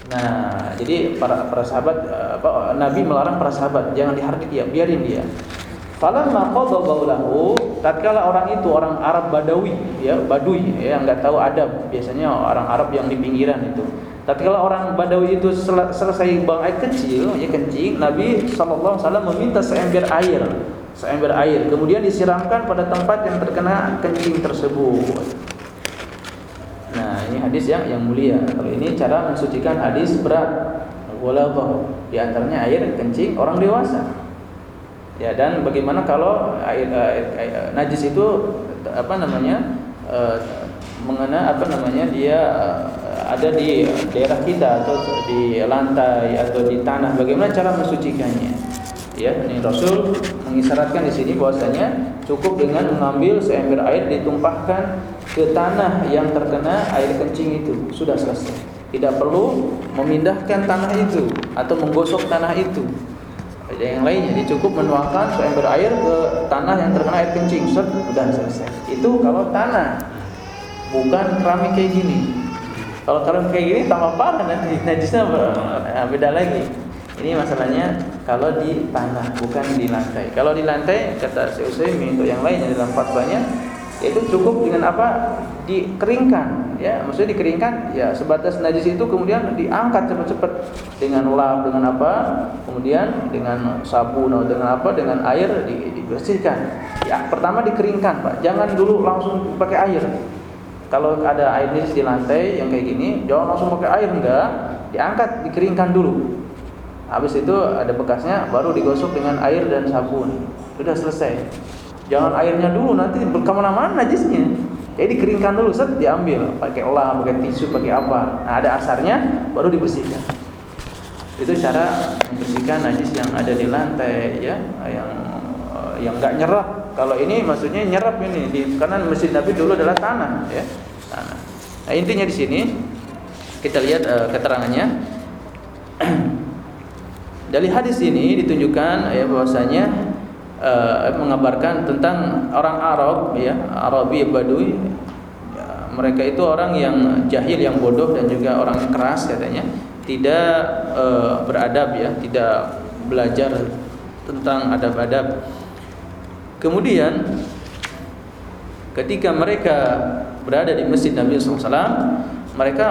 Nah jadi para para sahabat uh, nabi melarang para sahabat jangan dihardik dia biarin dia. Falamma qadha baulahu, tatkala orang itu orang Arab Badawi, ya, Badui, ya, yang enggak tahu adab, biasanya orang Arab yang di pinggiran itu. Tatkala orang Badawi itu sel selesai buang air kecil, ya kencing, Nabi wasallam meminta seember air, seember air, kemudian disiramkan pada tempat yang terkena kencing tersebut. Nah, ini hadis yang yang mulia. Kalau ini cara mensucikan hadis berat walagha. Di antaranya air kencing orang dewasa. Ya dan bagaimana kalau air, air, air, najis itu apa namanya? Uh, mengena apa namanya dia uh, ada di daerah kita atau di lantai atau di tanah. Bagaimana cara mensucikannya? Ya ini Rasul mengisyaratkan di sini bahwasanya cukup dengan mengambil seember air ditumpahkan ke tanah yang terkena air kencing itu. Sudah selesai. Tidak perlu memindahkan tanah itu atau menggosok tanah itu ada yang lainnya jadi cukup menuangkan seember air ke tanah yang terkena air kencing sudah selesai itu kalau tanah bukan keramik kayak gini. Kalau keramik kayak gini tambah parah nanti najisnya nah, beda lagi. Ini masalahnya kalau di tanah bukan di lantai. Kalau di lantai kata Utsaimin untuk yang lainnya dalam fatwanya itu cukup dengan apa dikeringkan ya maksudnya dikeringkan ya sebatas najis itu kemudian diangkat cepat-cepat dengan lap dengan apa kemudian dengan sabun atau dengan apa dengan air dibersihkan ya pertama dikeringkan pak jangan dulu langsung pakai air kalau ada air di lantai yang kayak gini, jangan langsung pakai air enggak, diangkat, dikeringkan dulu. Habis itu ada bekasnya, baru digosok dengan air dan sabun. Sudah selesai. Jangan airnya dulu, nanti berkemana-mana najisnya. Jadi dikeringkan dulu, set diambil, pakai olah, pakai tisu, pakai apa. Nah, ada asarnya, baru dibersihkan. Itu cara membersihkan najis yang ada di lantai, ya, yang yang enggak nyerap kalau ini maksudnya nyerap ini di karena masjid Nabi dulu adalah tanah ya. Tanah. Nah, intinya di sini kita lihat uh, keterangannya. Dari hadis ini ditunjukkan ya bahwasanya uh, mengabarkan tentang orang Arab ya, Arabi Badui ya, mereka itu orang yang jahil yang bodoh dan juga orang keras katanya tidak uh, beradab ya tidak belajar tentang adab-adab Kemudian ketika mereka berada di masjid Nabi SAW, mereka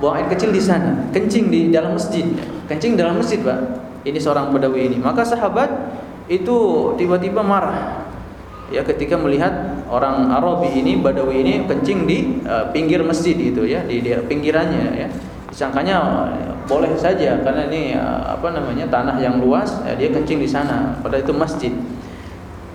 buang air kecil di sana, kencing di dalam masjid, kencing dalam masjid, pak. Ini seorang Badawi ini. Maka sahabat itu tiba-tiba marah, ya ketika melihat orang Arabi ini, Badawi ini kencing di uh, pinggir masjid itu ya, di, di pinggirannya ya. Disangkanya uh, boleh saja karena ini uh, apa namanya tanah yang luas, ya, dia kencing di sana. Padahal itu masjid.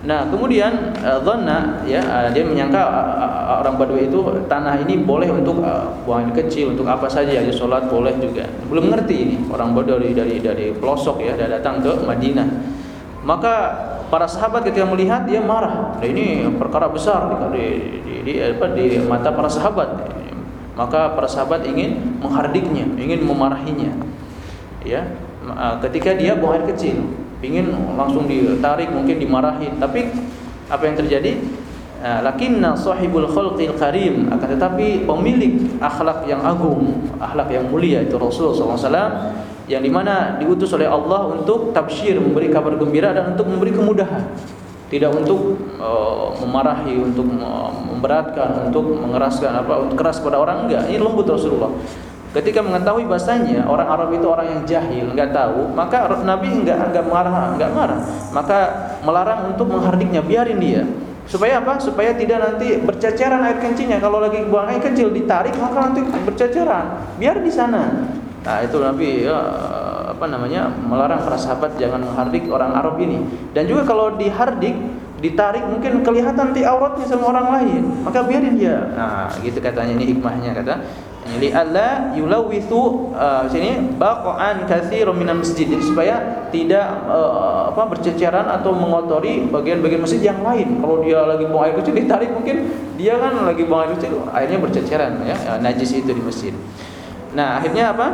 Nah, kemudian dhanna ya uh, dia menyangka uh, orang Badui itu tanah ini boleh untuk uh, buang air kecil, untuk apa saja, ya sholat boleh juga. Belum ngerti ini orang Badui dari dari pelosok ya, dia datang ke Madinah. Maka para sahabat ketika melihat dia marah. Nah, ini perkara besar di, di, di, apa, di mata para sahabat. Maka para sahabat ingin menghardiknya, ingin memarahinya. Ya, ketika dia buang air kecil ingin langsung ditarik mungkin dimarahin tapi apa yang terjadi ah, lakinna sahibul khalqil karim akan tetapi pemilik akhlak yang agung akhlak yang mulia itu Rasul SAW yang di mana diutus oleh Allah untuk tabsyir memberi kabar gembira dan untuk memberi kemudahan tidak untuk uh, memarahi untuk memberatkan untuk mengeraskan apa untuk keras pada orang enggak ini lembut Rasulullah Ketika mengetahui bahasanya orang Arab itu orang yang jahil, enggak tahu, maka Nabi enggak enggak marah, enggak marah. Maka melarang untuk menghardiknya, biarin dia. Supaya apa? Supaya tidak nanti berceceran air kencingnya. Kalau lagi buang air kecil ditarik, maka nanti berceceran. Biar di sana. Nah, itu Nabi ya, apa namanya? melarang para sahabat jangan menghardik orang Arab ini. Dan juga kalau dihardik, ditarik mungkin kelihatan nanti auratnya sama orang lain. Maka biarin dia. Nah, gitu katanya ini hikmahnya kata li alla yulawithu uh, sini baqan katsirun minal masjid supaya tidak uh, apa berceceran atau mengotori bagian-bagian masjid yang lain kalau dia lagi buang air kecil ditarik mungkin dia kan lagi buang air kecil airnya berceceran ya uh, najis itu di masjid nah akhirnya apa?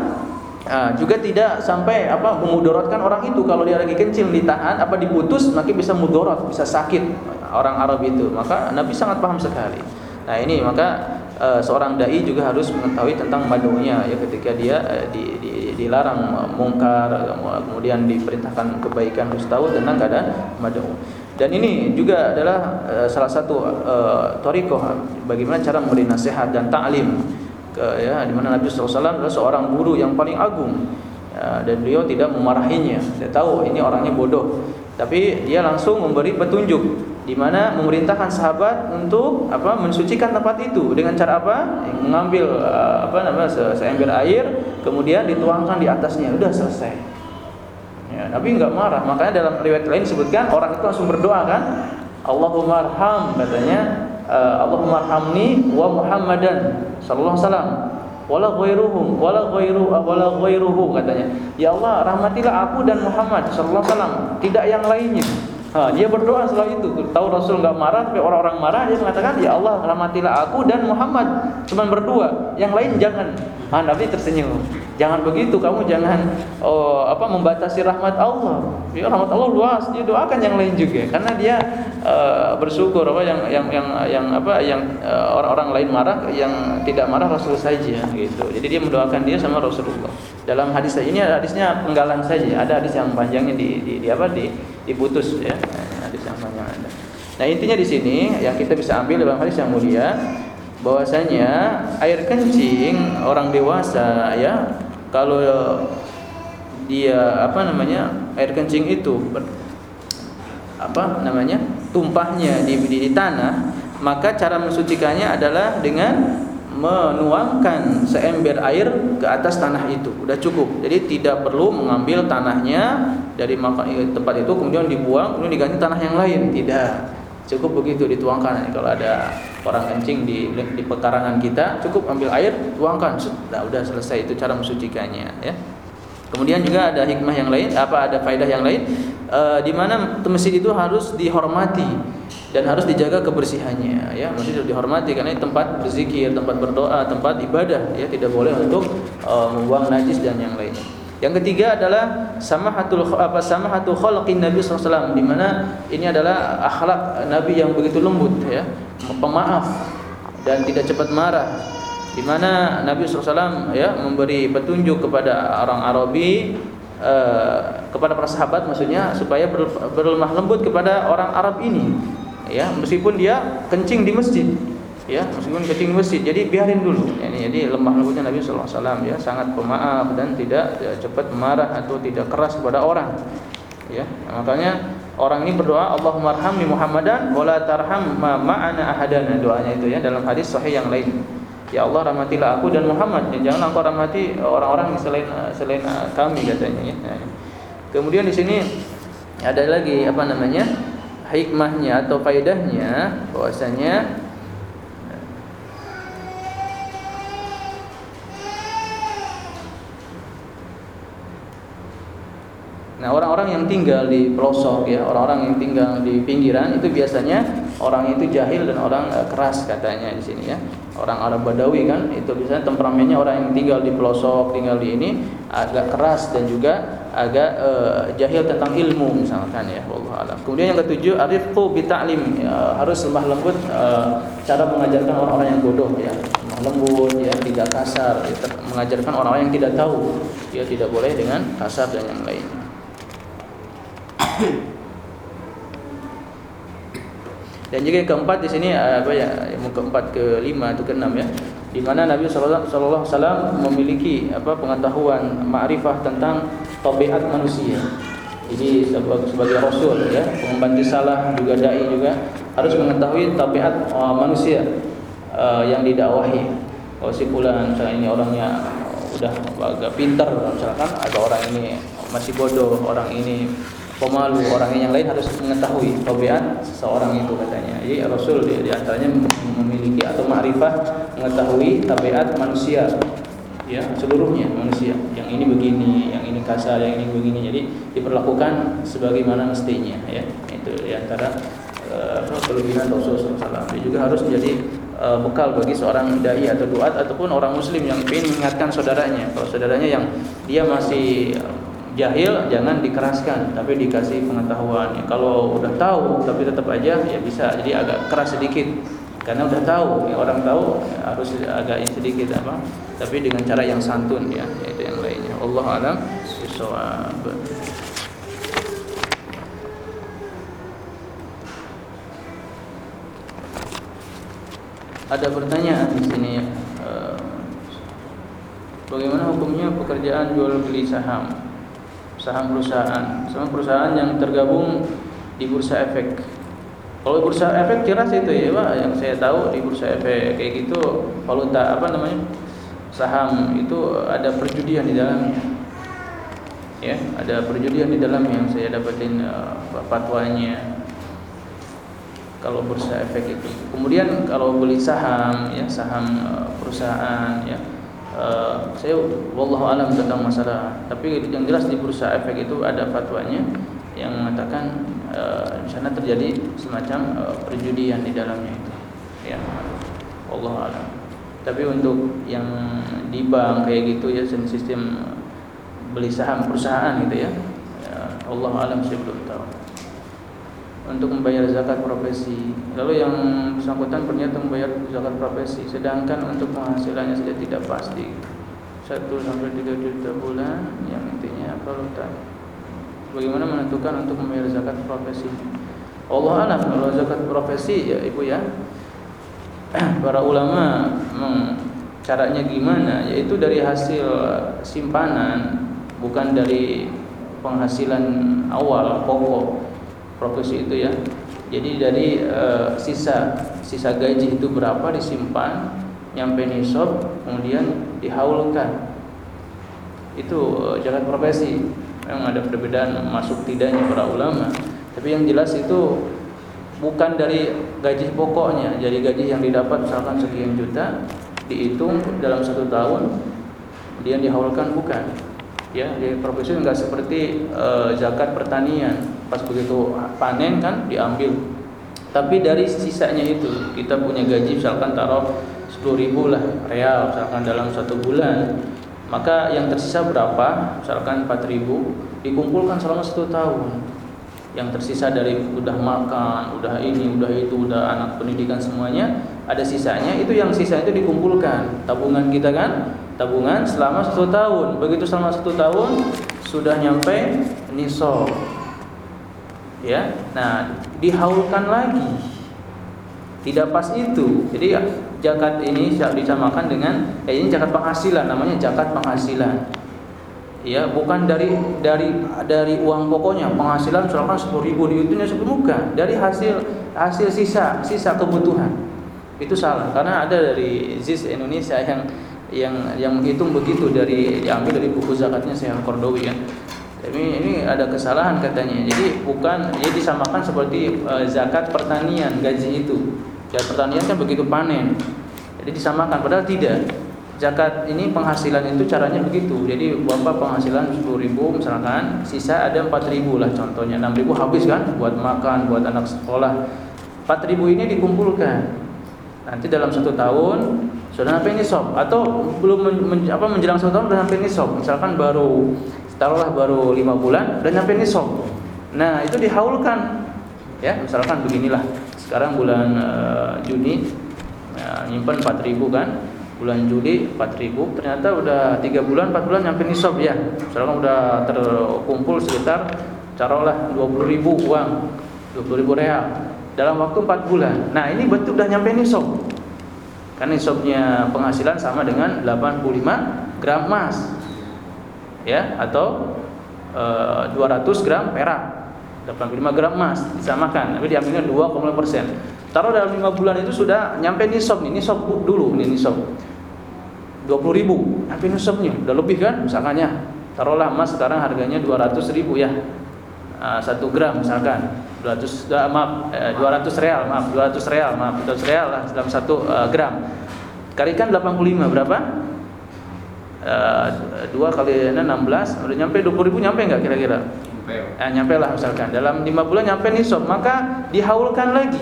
Uh, juga tidak sampai apa memudaratkan orang itu. Kalau dia lagi kencing ditahan apa diputus maka bisa mudarat bisa sakit orang Arab itu. Maka Nabi sangat paham sekali. Nah ini maka Eh, seorang dai juga harus mengetahui tentang madunya ya ketika dia uh, di, di, dilarang mungkar kemudian diperintahkan kebaikan harus tahu tentang keadaan madu. Dan ini juga adalah uh, salah satu uh, toriko bagaimana cara memberi nasihat dan ta'lim ke ya di mana Nabi SAW adalah seorang guru yang paling agung. Uh, dan beliau tidak memarahinya. Dia tahu ini orangnya bodoh, tapi dia langsung memberi petunjuk di mana memerintahkan sahabat untuk apa mensucikan tempat itu. Dengan cara apa? Mengambil uh, apa namanya se seember air, kemudian dituangkan di atasnya, udah selesai. Ya, Nabi nggak marah, makanya dalam riwayat lain disebutkan orang itu langsung berdoa kan, Allahumma arham katanya, Allahumma arhamni wa Muhammadan sallallahu alaihi wasallam wala ghairuhum wala ghairu wala ghairuhu katanya ya Allah rahmatilah aku dan Muhammad sallallahu wasallam tidak yang lainnya Ha, dia berdoa setelah itu. Tahu Rasul nggak marah, tapi orang-orang marah dia mengatakan, "Ya Allah, rahmatilah aku dan Muhammad." Cuman berdua, yang lain jangan. Ha, Nabi tersenyum. Jangan begitu, kamu jangan oh, apa membatasi rahmat Allah. Ya, rahmat Allah luas. Dia doakan yang lain juga karena dia uh, bersyukur apa yang yang yang yang apa yang uh, orang-orang lain marah, yang tidak marah Rasul saja gitu. Jadi dia mendoakan dia sama Rasulullah. Dalam hadis ini hadisnya penggalan saja. Ada hadis yang panjangnya di, di, di apa di diputus ya hadis yang panjang ada. Nah intinya di sini yang kita bisa ambil dalam hadis yang mulia bahwasanya air kencing orang dewasa ya kalau dia apa namanya air kencing itu apa namanya tumpahnya di, di, di tanah maka cara mensucikannya adalah dengan menuangkan seember air ke atas tanah itu. Udah cukup. Jadi tidak perlu mengambil tanahnya dari tempat itu kemudian dibuang kemudian diganti tanah yang lain. Tidak cukup begitu dituangkan. Kalau ada orang kencing di di pekarangan kita cukup ambil air tuangkan sudah udah selesai. Itu cara mensucikannya ya. Kemudian juga ada hikmah yang lain apa ada faedah yang lain. E, di mana masjid itu harus dihormati dan harus dijaga kebersihannya ya. Masjid harus dihormati karena ini tempat berzikir tempat berdoa tempat ibadah ya. Tidak boleh untuk uh, membuang najis dan yang lainnya yang ketiga adalah samahatul apa samahatul khalqin Nabi SAW di mana ini adalah akhlak Nabi yang begitu lembut ya. Pemaaf dan tidak cepat marah. Di mana Nabi SAW ya memberi petunjuk kepada orang Arabi uh, kepada para sahabat maksudnya supaya berlemah lembut kepada orang Arab ini ya. Meskipun dia kencing di masjid ya meskipun kencing masjid. Jadi biarin dulu. Ini jadi lemah lembutnya Nabi SAW ya. Sangat pemaaf dan tidak ya, cepat marah atau tidak keras kepada orang. Ya makanya orang ini berdoa Allahumma arhamni Muhammadan wala tarham ma ma'ana ahadana. Doanya itu ya dalam hadis sahih yang lain. Ya Allah rahmatilah aku dan Muhammad. Ya, jangan engkau rahmati orang-orang selain selain kami katanya ya. kemudian di sini ada lagi apa namanya hikmahnya atau faedahnya bahwasanya Nah, orang-orang yang tinggal di pelosok ya, orang-orang yang tinggal di pinggiran itu biasanya orang itu jahil dan orang uh, keras katanya di sini ya. Orang Arab Badawi kan itu biasanya temperamennya orang yang tinggal di pelosok, tinggal di ini agak keras dan juga agak uh, jahil tentang ilmu misalkan ya, Allah alam. Kemudian yang ketujuh arifku bi ta'lim ya, harus lemah lembut uh, cara mengajarkan orang-orang yang bodoh ya. Lembut ya, tidak kasar, ya, mengajarkan orang-orang yang tidak tahu. Ya tidak boleh dengan kasar dan yang lainnya. Dan juga yang keempat di sini eh, apa ya? Yang keempat ke lima atau ke enam ya. Di mana Nabi Sallallahu Alaihi Wasallam memiliki apa pengetahuan ma'rifah tentang tabiat manusia. Jadi sebagai, rasul ya, pengemban salah juga dai juga harus mengetahui tabiat uh, manusia uh, yang didakwahi. Oh si misalnya ini orangnya udah agak pintar misalkan ada orang ini masih bodoh, orang ini pemalu orang yang lain harus mengetahui tabiat seseorang itu katanya. Jadi Rasul di, di antaranya memiliki atau ma'rifah mengetahui tabiat manusia ya seluruhnya manusia. Yang ini begini, yang ini kasar, yang ini begini. Jadi diperlakukan sebagaimana mestinya ya. Itu di antara uh, Rasul SAW. Dia juga harus menjadi uh, bekal bagi seorang dai atau duat ataupun orang muslim yang ingin mengingatkan saudaranya. Kalau saudaranya yang dia masih jahil jangan dikeraskan tapi dikasih pengetahuan. Ya, kalau udah tahu tapi tetap aja ya bisa. Jadi agak keras sedikit. Karena udah tahu ya, orang tahu ya, harus agak sedikit apa. Tapi dengan cara yang santun ya itu yang lainnya. Allah alam bisawab ada pertanyaan di sini ya Bagaimana hukumnya pekerjaan jual beli saham? Saham perusahaan, sama perusahaan yang tergabung di bursa efek. Kalau bursa efek jelas itu ya Pak, yang saya tahu di bursa efek kayak gitu valuta apa namanya? Saham itu ada perjudian di dalamnya. Ya, ada perjudian di dalamnya yang saya dapetin uh, fatwanya kalau bursa efek itu. Kemudian kalau beli saham ya saham uh, perusahaan ya Uh, saya wallahu alam tentang masalah. Tapi yang jelas di bursa efek itu ada fatwanya yang mengatakan uh, di sana terjadi semacam uh, perjudian di dalamnya itu. Ya wallahu alam. Tapi untuk yang di bank kayak gitu ya sistem beli saham perusahaan gitu ya, ya Allah alam saya belum tahu untuk membayar zakat profesi. Lalu yang bersangkutan ternyata membayar zakat profesi, sedangkan untuk penghasilannya saja tidak pasti. Satu sampai tiga juta bulan, yang intinya apa tak? Bagaimana menentukan untuk membayar zakat profesi? Allah alam kalau zakat profesi ya ibu ya. Para ulama meng, caranya gimana? Yaitu dari hasil simpanan, bukan dari penghasilan awal pokok profesi itu ya. Jadi dari uh, sisa sisa gaji itu berapa disimpan nyampe nisab kemudian dihaulkan. Itu uh, jalan profesi. Memang ada perbedaan masuk tidaknya para ulama. Tapi yang jelas itu bukan dari gaji pokoknya. Jadi gaji yang didapat misalkan sekian juta dihitung dalam satu tahun kemudian dihaulkan bukan ya di profesi enggak seperti uh, zakat pertanian pas begitu panen kan diambil. Tapi dari sisanya itu kita punya gaji misalkan taruh 10 ribu lah real misalkan dalam satu bulan. Maka yang tersisa berapa? Misalkan 4 ribu dikumpulkan selama satu tahun. Yang tersisa dari udah makan, udah ini, udah itu, udah anak pendidikan semuanya ada sisanya itu yang sisa itu dikumpulkan. Tabungan kita kan tabungan selama satu tahun. Begitu selama satu tahun sudah nyampe nisab ya nah dihaulkan lagi. Tidak pas itu. Jadi ya, zakat ini disamakan dengan eh, ini zakat penghasilan namanya zakat penghasilan. Ya bukan dari dari dari uang pokoknya. Penghasilan misalkan sepuluh ribu dihitungnya sepuluh bukan dari hasil hasil sisa sisa kebutuhan. Itu salah. Karena ada dari ZIS Indonesia yang yang yang menghitung begitu dari diambil dari buku zakatnya Syekh Kordowi kan tapi ini ada kesalahan katanya. Jadi bukan dia disamakan seperti uh, zakat pertanian gaji itu. Zakat pertanian kan begitu panen. Jadi disamakan padahal tidak. Zakat ini penghasilan itu caranya begitu. Jadi Bapak penghasilan 10 ribu misalkan, sisa ada 4 ribu lah contohnya. 6 ribu habis kan buat makan, buat anak sekolah. 4 ribu ini dikumpulkan. Nanti dalam satu tahun sudah sampai nisab atau belum men, men, apa menjelang satu tahun sudah sampai nisab. Misalkan baru taruhlah baru lima bulan dan nyampe nisab. Nah, itu dihaulkan. Ya, misalkan beginilah. Sekarang bulan uh, Juni ya, nyimpan 4000 kan. Bulan Juli 4000, ternyata udah tiga bulan, 4 bulan nyampe nisab ya. Misalkan udah terkumpul sekitar taruhlah 20000 uang, 20000 real dalam waktu 4 bulan. Nah, ini betul udah nyampe nisab. Karena nisabnya penghasilan sama dengan 85 gram emas ya atau e, eh, 200 gram perak 85 gram emas disamakan tapi diambilnya 2,5 persen. Taruh dalam 5 bulan itu sudah nyampe nisab nih nisab dulu ini nisab. 20 ribu nyampe nisabnya udah lebih kan misalkannya. Taruhlah emas sekarang harganya 200 ribu ya. Satu gram misalkan 200 uh, maaf eh, 200 real maaf 200 real maaf 200 real lah dalam satu uh, gram. Kalikan 85 berapa? Eh, dua kali enam belas udah nyampe dua puluh ribu nyampe nggak kira-kira? Nah, nyampe lah misalkan dalam lima bulan nyampe nisab maka dihaulkan lagi.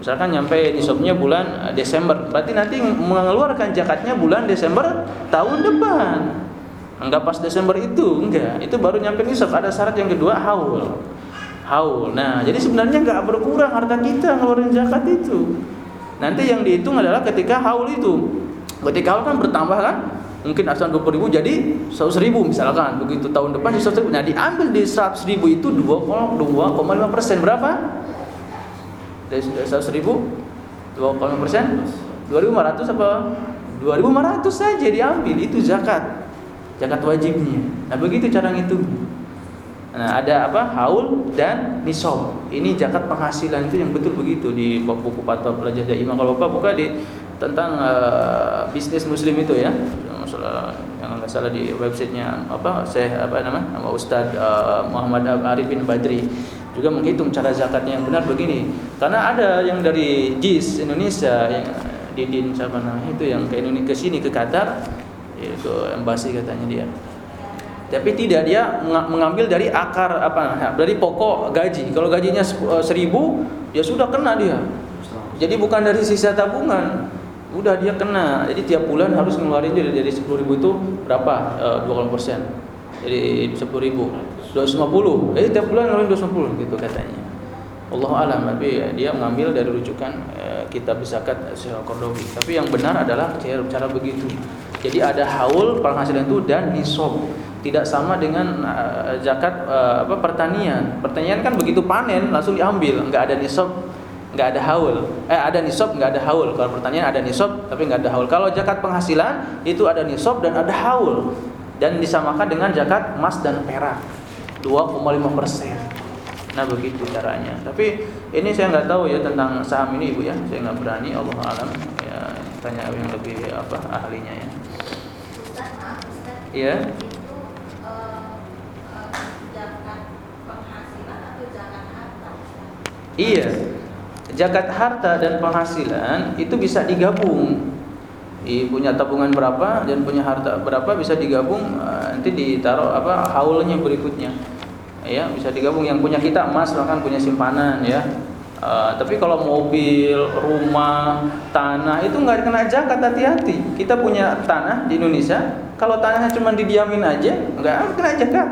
Misalkan nyampe nisabnya bulan eh, Desember, berarti nanti mengeluarkan zakatnya bulan Desember tahun depan. Enggak pas Desember itu, enggak. Itu baru nyampe nisab. Ada syarat yang kedua haul. Haul. Nah, jadi sebenarnya enggak berkurang harta kita ngeluarin zakat itu. Nanti yang dihitung adalah ketika haul itu. Ketika haul kan bertambah kan? Mungkin asalnya 20 ribu jadi 100 ribu misalkan begitu tahun depan jadi 100 ribu nah diambil di 100 ribu itu 2,5 persen berapa dari 100 ribu 2,5 persen 2500 apa 2500 saja diambil itu zakat. Zakat wajibnya. Nah, begitu cara ngitung. Nah, ada apa? Haul dan nisab. Ini zakat penghasilan itu yang betul begitu di buku Fatwa Pelajar Imam. Kalau Bapak buka di tentang uh, bisnis muslim itu ya. Masalah yang enggak salah di websitenya apa? Saya apa nama? Nama Ustaz uh, Muhammad Arif bin Badri juga menghitung cara zakatnya yang benar begini. Karena ada yang dari JIS Indonesia yang Didin siapa namanya itu yang ke Indonesia ke sini ke Qatar itu embasi katanya dia. Tapi tidak dia mengambil dari akar apa dari pokok gaji. Kalau gajinya eh, seribu ya sudah kena dia. Jadi bukan dari sisa tabungan. Udah dia kena. Jadi tiap bulan harus ngeluarin dari dari sepuluh ribu itu berapa? Eh, dua puluh persen. Jadi sepuluh ribu, dua ratus lima puluh. Jadi tiap bulan ngeluarin dua ratus lima puluh gitu katanya. Allah alam tapi ya, dia mengambil dari rujukan eh, kitab zakat Syekh Qardawi. Tapi yang benar adalah cara, cara begitu. Jadi ada haul penghasilan itu dan nisab. Tidak sama dengan uh, zakat uh, apa pertanian. Pertanian kan begitu panen langsung diambil, enggak ada nisab, enggak ada haul. Eh ada nisab, enggak ada haul. Kalau pertanian ada nisab tapi enggak ada haul. Kalau zakat penghasilan itu ada nisab dan ada haul. Dan disamakan dengan zakat emas dan perak. 2,5 persen. Nah begitu caranya. Tapi ini saya nggak tahu ya tentang saham ini ibu ya. Saya nggak berani. Allah alam. Ya tanya yang lebih apa ahlinya ya. Iya. Iya. Zakat harta dan penghasilan itu bisa digabung. I, punya tabungan berapa dan punya harta berapa bisa digabung nanti ditaruh apa haulnya berikutnya. Ya bisa digabung. Yang punya kita emas bahkan punya simpanan ya. Uh, tapi kalau mobil rumah tanah itu nggak kena zakat hati-hati. Kita punya tanah di Indonesia kalau tanahnya cuma didiamin aja nggak kena zakat.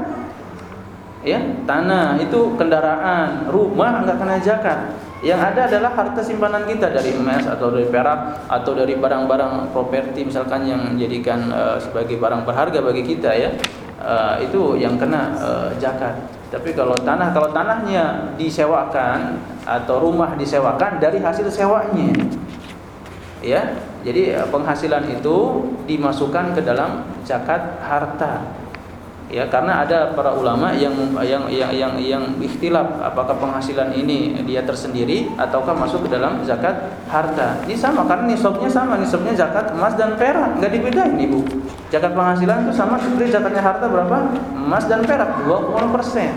Ya tanah itu kendaraan rumah nggak kena zakat yang ada adalah harta simpanan kita dari emas atau dari perak atau dari barang-barang properti misalkan yang menjadikan uh, sebagai barang berharga bagi kita ya. Uh, itu yang kena uh, zakat. Tapi kalau tanah, kalau tanahnya disewakan atau rumah disewakan dari hasil sewanya, ya. Jadi penghasilan itu dimasukkan ke dalam zakat harta ya karena ada para ulama yang yang yang yang yang ikhtilaf apakah penghasilan ini dia tersendiri ataukah masuk ke dalam zakat harta. Ini sama karena nisabnya sama nisabnya zakat emas dan perak. Nggak dibedain ibu. Zakat penghasilan itu sama seperti zakatnya harta berapa? Emas dan perak 20 persen.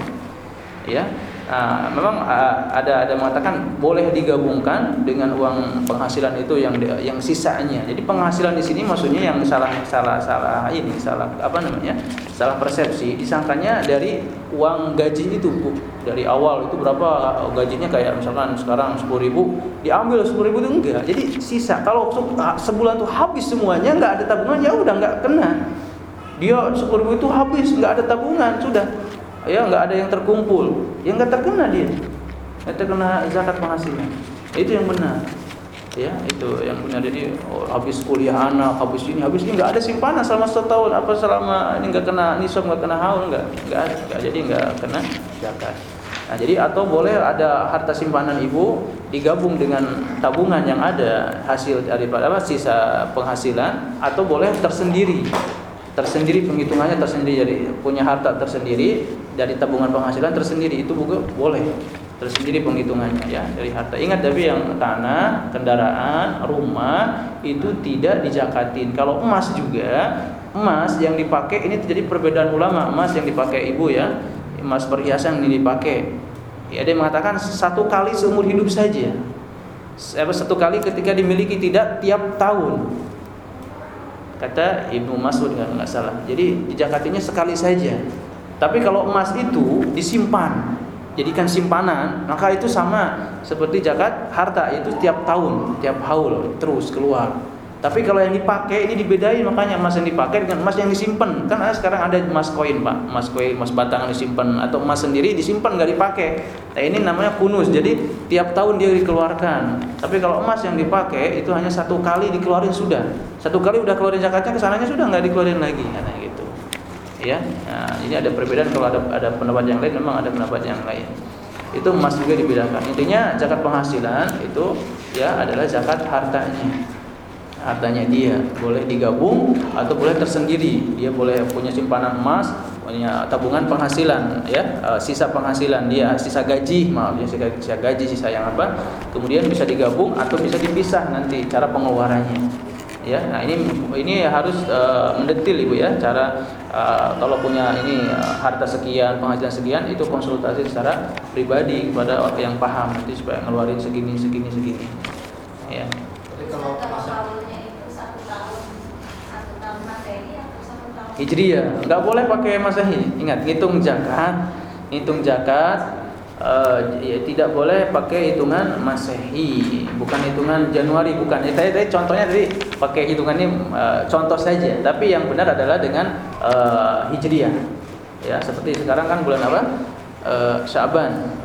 Ya Nah, memang uh, ada ada mengatakan boleh digabungkan dengan uang penghasilan itu yang yang sisanya. Jadi penghasilan di sini maksudnya yang salah salah salah ini salah apa namanya? salah persepsi disangkanya dari uang gaji itu Bu. Dari awal itu berapa gajinya kayak misalkan sekarang 10.000 diambil 10.000 itu enggak. Jadi sisa kalau sebulan tuh habis semuanya enggak ada tabungan ya udah enggak kena. Dia 10.000 itu habis enggak ada tabungan sudah ya nggak ada yang terkumpul. Yang nggak terkena dia. Nggak terkena zakat penghasilan. Itu yang benar. Ya itu yang benar. Jadi oh, habis kuliah anak habis ini habis ini nggak ada simpanan selama satu tahun. Apa selama ini nggak kena nisab nggak kena haul nggak nggak jadi nggak kena zakat. Nah jadi atau boleh ada harta simpanan ibu digabung dengan tabungan yang ada hasil daripada apa sisa penghasilan atau boleh tersendiri tersendiri penghitungannya tersendiri. Jadi punya harta tersendiri dari tabungan penghasilan tersendiri itu juga boleh tersendiri penghitungannya ya dari harta. Ingat tapi yang tanah kendaraan rumah itu tidak dijakatin. Kalau emas juga emas yang dipakai ini terjadi perbedaan ulama. Emas yang dipakai ibu ya emas perhiasan ini dipakai. Ya dia mengatakan satu kali seumur hidup saja. Satu kali ketika dimiliki tidak tiap tahun kata Ibnu Mas'ud kalau nggak salah. Jadi dijakatinya sekali saja. Tapi kalau emas itu disimpan, jadikan simpanan, maka itu sama seperti zakat harta itu tiap tahun, tiap haul terus keluar. Tapi kalau yang dipakai ini dibedain makanya emas yang dipakai dengan emas yang disimpan. Kan sekarang ada emas koin, Pak. Emas koin, emas batangan disimpan atau emas sendiri disimpan nggak dipakai. Nah, ini namanya kunus. Jadi tiap tahun dia dikeluarkan. Tapi kalau emas yang dipakai itu hanya satu kali dikeluarin sudah. Satu kali udah keluarin zakatnya ke sananya sudah nggak dikeluarin lagi. Nah, gitu. Ya. Nah, ini ada perbedaan kalau ada ada pendapat yang lain memang ada pendapat yang lain. Itu emas juga dibedakan. Intinya zakat penghasilan itu ya adalah zakat hartanya. Hartanya dia. Boleh digabung atau boleh tersendiri. Dia boleh punya simpanan emas punya tabungan penghasilan ya. Uh, sisa penghasilan dia sisa gaji maaf ya sisa gaji sisa yang apa kemudian bisa digabung atau bisa dipisah nanti cara pengeluarannya ya. Nah ini ini harus uh, mendetil ibu ya cara uh, kalau punya ini uh, harta sekian penghasilan sekian itu konsultasi secara pribadi kepada orang yang paham nanti supaya ngeluarin segini segini segini ya Jadi kalau masa Hijriyah. Enggak boleh pakai Masehi. Ingat, hitung zakat, hitung zakat uh, ya, tidak boleh pakai hitungan Masehi, bukan hitungan Januari, bukan. Ya, tadi, tadi contohnya tadi pakai hitungan ini uh, contoh saja, tapi yang benar adalah dengan uh, Hijriyah. Ya, seperti sekarang kan bulan apa? Uh, Syaban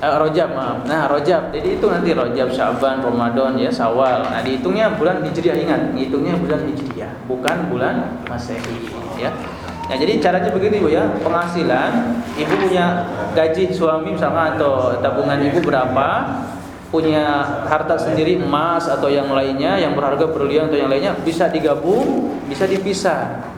eh, Rojab maaf. Nah, Rojab. Jadi itu nanti Rojab, Syaban, Ramadan ya, Sawal. Nah, dihitungnya bulan Hijriah ingat, ngitungnya bulan Hijriah, bukan bulan Masehi ya. Nah, jadi caranya begini Bu ya, penghasilan ibu punya gaji suami misalnya atau tabungan ibu berapa, punya harta sendiri emas atau yang lainnya yang berharga berlian atau yang lainnya bisa digabung, bisa dipisah.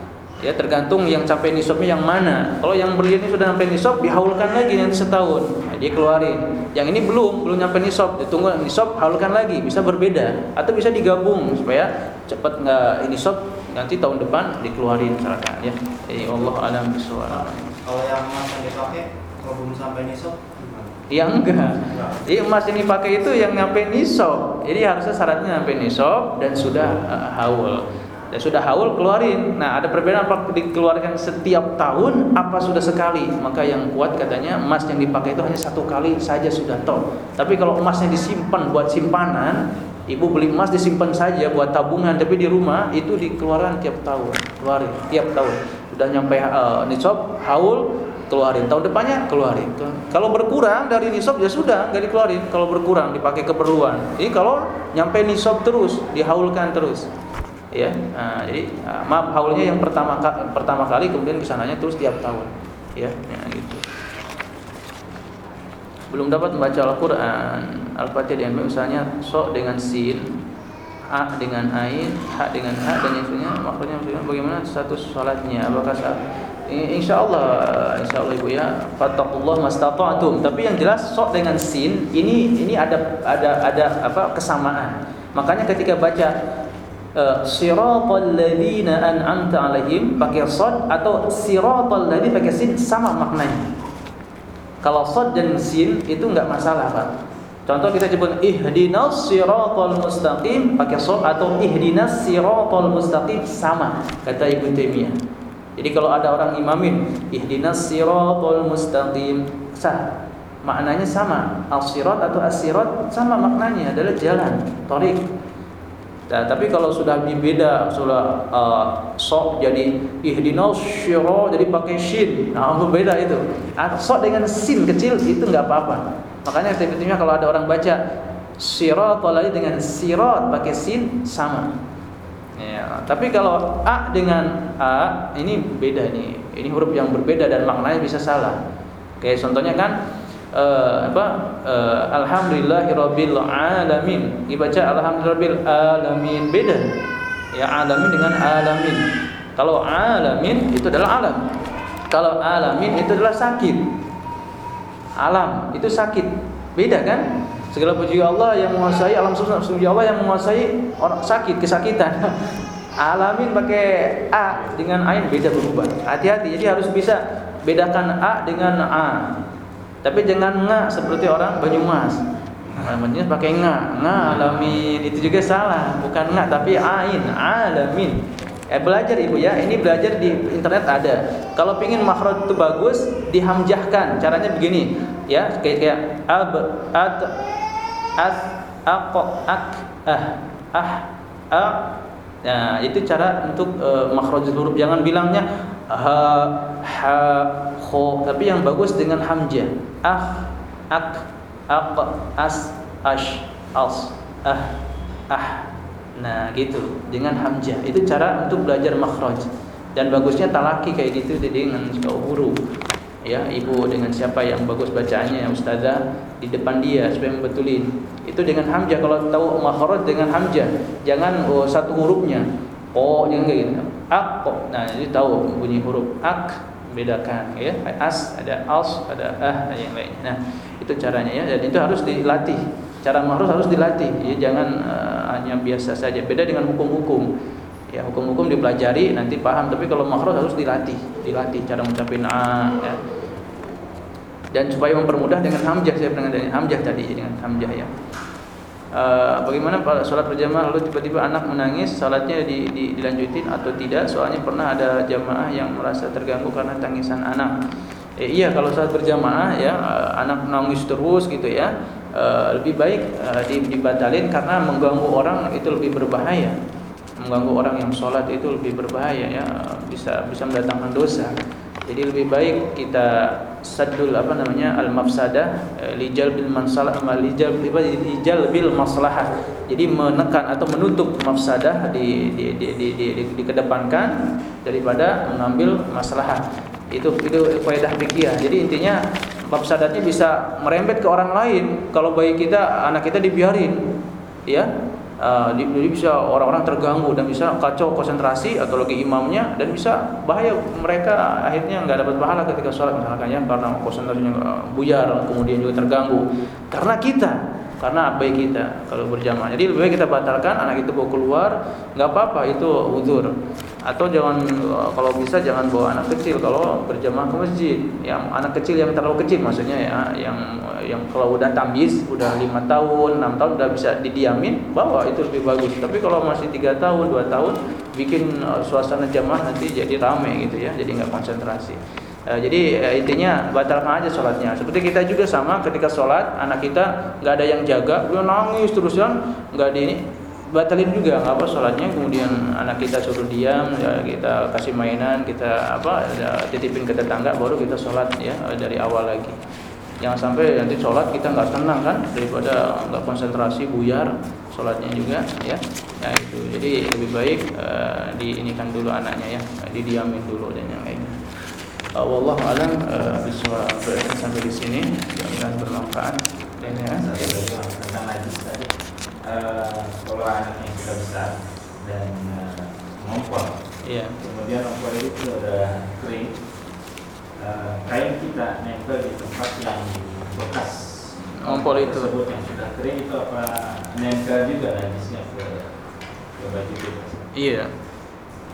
Ya tergantung yang sampai nisabnya yang mana. Kalau yang berlian ini sudah sampai nisab dihaulkan lagi nanti setahun. Nah, dia keluarin. Yang ini belum, belum sampai nisab, ditunggu nisab haulkan lagi, bisa berbeda atau bisa digabung supaya cepat nggak nisab nanti tahun depan dikeluarin misalkan ya. Jadi Allah alam bisawab. Kalau yang emas yang dipakai kalau belum sampai nisab Ya enggak. Jadi emas yang dipakai itu yang nyampe nisab. Jadi harusnya syaratnya nyampe nisab dan sudah uh, haul dan sudah haul keluarin. Nah, ada perbedaan apa dikeluarkan setiap tahun apa sudah sekali. Maka yang kuat katanya emas yang dipakai itu hanya satu kali saja sudah toh. Tapi kalau emasnya disimpan buat simpanan, ibu beli emas disimpan saja buat tabungan, tapi di rumah itu dikeluarkan tiap tahun, keluarin tiap tahun. Sudah nyampe uh, nisab haul keluarin. Tahun depannya keluarin. Kalau berkurang dari nisab ya sudah nggak dikeluarin. Kalau berkurang dipakai keperluan. Ini kalau nyampe nisab terus dihaulkan terus. Ya nah, jadi nah, maaf haulnya yang pertama pertama kali kemudian ke sananya terus tiap tahun. Ya, ya gitu belum dapat membaca Al-Quran Al-Fatihah dengan misalnya so dengan sin A dengan ain, H dengan H dan yang maksudnya maksudnya bagaimana status sholatnya apakah sah Insya Allah, insya Allah ibu ya, fatakullah mastata'tum. Tapi yang jelas sok dengan sin ini ini ada ada ada apa kesamaan. Makanya ketika baca uh, siratal ladzina an'amta alaihim pakai sad atau siratal ladzi pakai sin sama maknanya. Kalau sad dan sin itu enggak masalah, Pak. Contoh kita sebut ihdinas siratal mustaqim pakai sad atau ihdinas siratal mustaqim sama kata Ibnu Taimiyah. Jadi kalau ada orang imamin ihdinas siratal mustaqim sah. Maknanya sama. Al-sirat atau as-sirat sama maknanya adalah jalan, tarik. Nah, tapi kalau sudah berbeda, sudah uh, sok jadi ihdinas syira jadi pakai shin. Nah, berbeda itu. Ah, sok dengan sin kecil itu enggak apa-apa. Makanya sebetulnya kalau ada orang baca siratal dengan sirat pakai sin sama. Ya, tapi kalau a dengan a ini beda nih. Ini huruf yang berbeda dan maknanya bisa salah. Kayak contohnya kan uh, apa? Uh, alhamdulillahirabbil alamin dibaca alhamdulillahirabbil alamin. Beda. Ya alamin dengan alamin. Kalau alamin itu adalah alam. Kalau alamin itu adalah sakit. Alam itu sakit. Beda kan? Segala puji Allah yang menguasai alam semesta puji Allah yang menguasai orang sakit kesakitan. Alamin pakai a dengan ain beda berubah. Hati-hati jadi harus bisa bedakan a dengan a tapi jangan nga seperti orang Banyumas. Banyumas pakai nga, nga alamin itu juga salah, bukan nga tapi ain, alamin. Eh belajar ibu ya, ini belajar di internet ada. Kalau pingin makhraj itu bagus, dihamjahkan. Caranya begini, ya kayak kayak ab, ad, as, ak, ak, ah, ah, ah. Nah itu cara untuk uh, makhraj huruf. Jangan bilangnya ha, ha, kho, tapi yang bagus dengan hamzah ah ak ak as ash as ah ah. Nah gitu. Dengan hamzah itu cara untuk belajar makhraj. Dan bagusnya talaki kayak gitu jadi dengan huruf ya ibu dengan siapa yang bagus bacaannya ustazah di depan dia supaya membetulin. Itu dengan hamzah kalau tahu makhraj dengan hamzah jangan oh, satu hurufnya. Oh jangan kayak gitu ak nah jadi tahu bunyi huruf ak bedakan ya. As ada als ada ah yang lainnya nah itu caranya ya. Dan itu harus dilatih. Cara makhraj harus dilatih. Ya jangan uh, hanya biasa saja. Beda dengan hukum-hukum. Ya hukum-hukum dipelajari nanti paham. Tapi kalau makhraj harus dilatih. Dilatih cara mengucapin a ya. Dan supaya mempermudah dengan hamzah saya pernah dengan hamzah tadi dengan hamzah ya. Uh, bagaimana sholat berjamaah lalu tiba-tiba anak menangis salatnya di, di, dilanjutin atau tidak? Soalnya pernah ada jamaah yang merasa terganggu karena tangisan anak. Eh, iya kalau sholat berjamaah ya uh, anak nangis terus gitu ya uh, lebih baik uh, dibatalin karena mengganggu orang itu lebih berbahaya. Mengganggu orang yang sholat itu lebih berbahaya ya bisa bisa mendatangkan dosa jadi lebih baik kita sadul apa namanya al mafsadah eh, lijal bil masalah lijal lijal bil maslahah. Jadi menekan atau menutup mafsadah di di di di, di, di, dikedepankan daripada mengambil maslahat. Itu itu faedah fikih. Jadi intinya mafsadatnya bisa merembet ke orang lain kalau bayi kita anak kita dibiarin ya uh, jadi bisa orang-orang terganggu dan bisa kacau konsentrasi atau lagi imamnya dan bisa bahaya mereka akhirnya nggak dapat pahala ketika sholat misalkan ya karena konsentrasinya uh, buyar kemudian juga terganggu. Karena kita karena baik kita kalau berjamaah. Jadi lebih baik kita batalkan anak itu bawa keluar nggak apa-apa itu uzur atau jangan kalau bisa jangan bawa anak kecil. Kalau berjamaah ke masjid yang anak kecil yang terlalu kecil maksudnya ya yang yang kalau udah tamyiz udah lima tahun enam tahun udah bisa didiamin bawa itu lebih bagus. Tapi kalau masih tiga tahun dua tahun bikin uh, suasana jamaah nanti jadi rame gitu ya jadi nggak konsentrasi. Uh, jadi intinya batalkan aja sholatnya. Seperti kita juga sama ketika sholat anak kita nggak ada yang jaga dia nangis terus kan nggak di batalin juga nggak apa sholatnya. Kemudian anak kita suruh diam ya kita kasih mainan kita apa ya, titipin ke tetangga baru kita sholat ya dari awal lagi. Jangan sampai nanti sholat kita nggak tenang kan? Daripada nggak konsentrasi buyar sholatnya juga ya. Ya itu. Jadi lebih baik uh, diinikan dulu anaknya ya. Didiamin dulu dan yang lainnya. Uh, wallahu alam uh, sampai di sini. Mudah bermanfaat. Dan ya uh, kalau anaknya sudah besar dan uh, yeah. kemudian ngompol itu sudah kering, uh, kain kita nempel di tempat yang bekas ngompol itu tersebut yang sudah kering itu apa nempel juga najisnya ke, ke baju kita? Iya.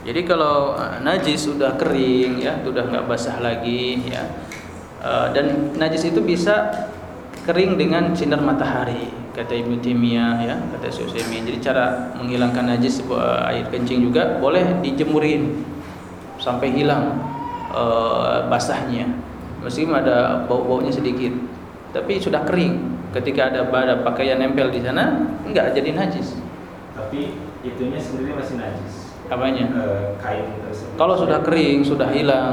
Jadi kalau najis sudah kering ya, sudah nggak basah lagi ya, dan najis itu bisa kering dengan sinar matahari kata Ibnu Taimiyah ya kata Syekh jadi cara menghilangkan najis air kencing juga boleh dijemurin sampai hilang e, basahnya. Meskipun ada bau-baunya sedikit tapi sudah kering. Ketika ada ada pakaian nempel di sana enggak jadi najis. Tapi itunya sendiri masih najis apanya? E, kain tersebut. Kalau sudah kering sudah hilang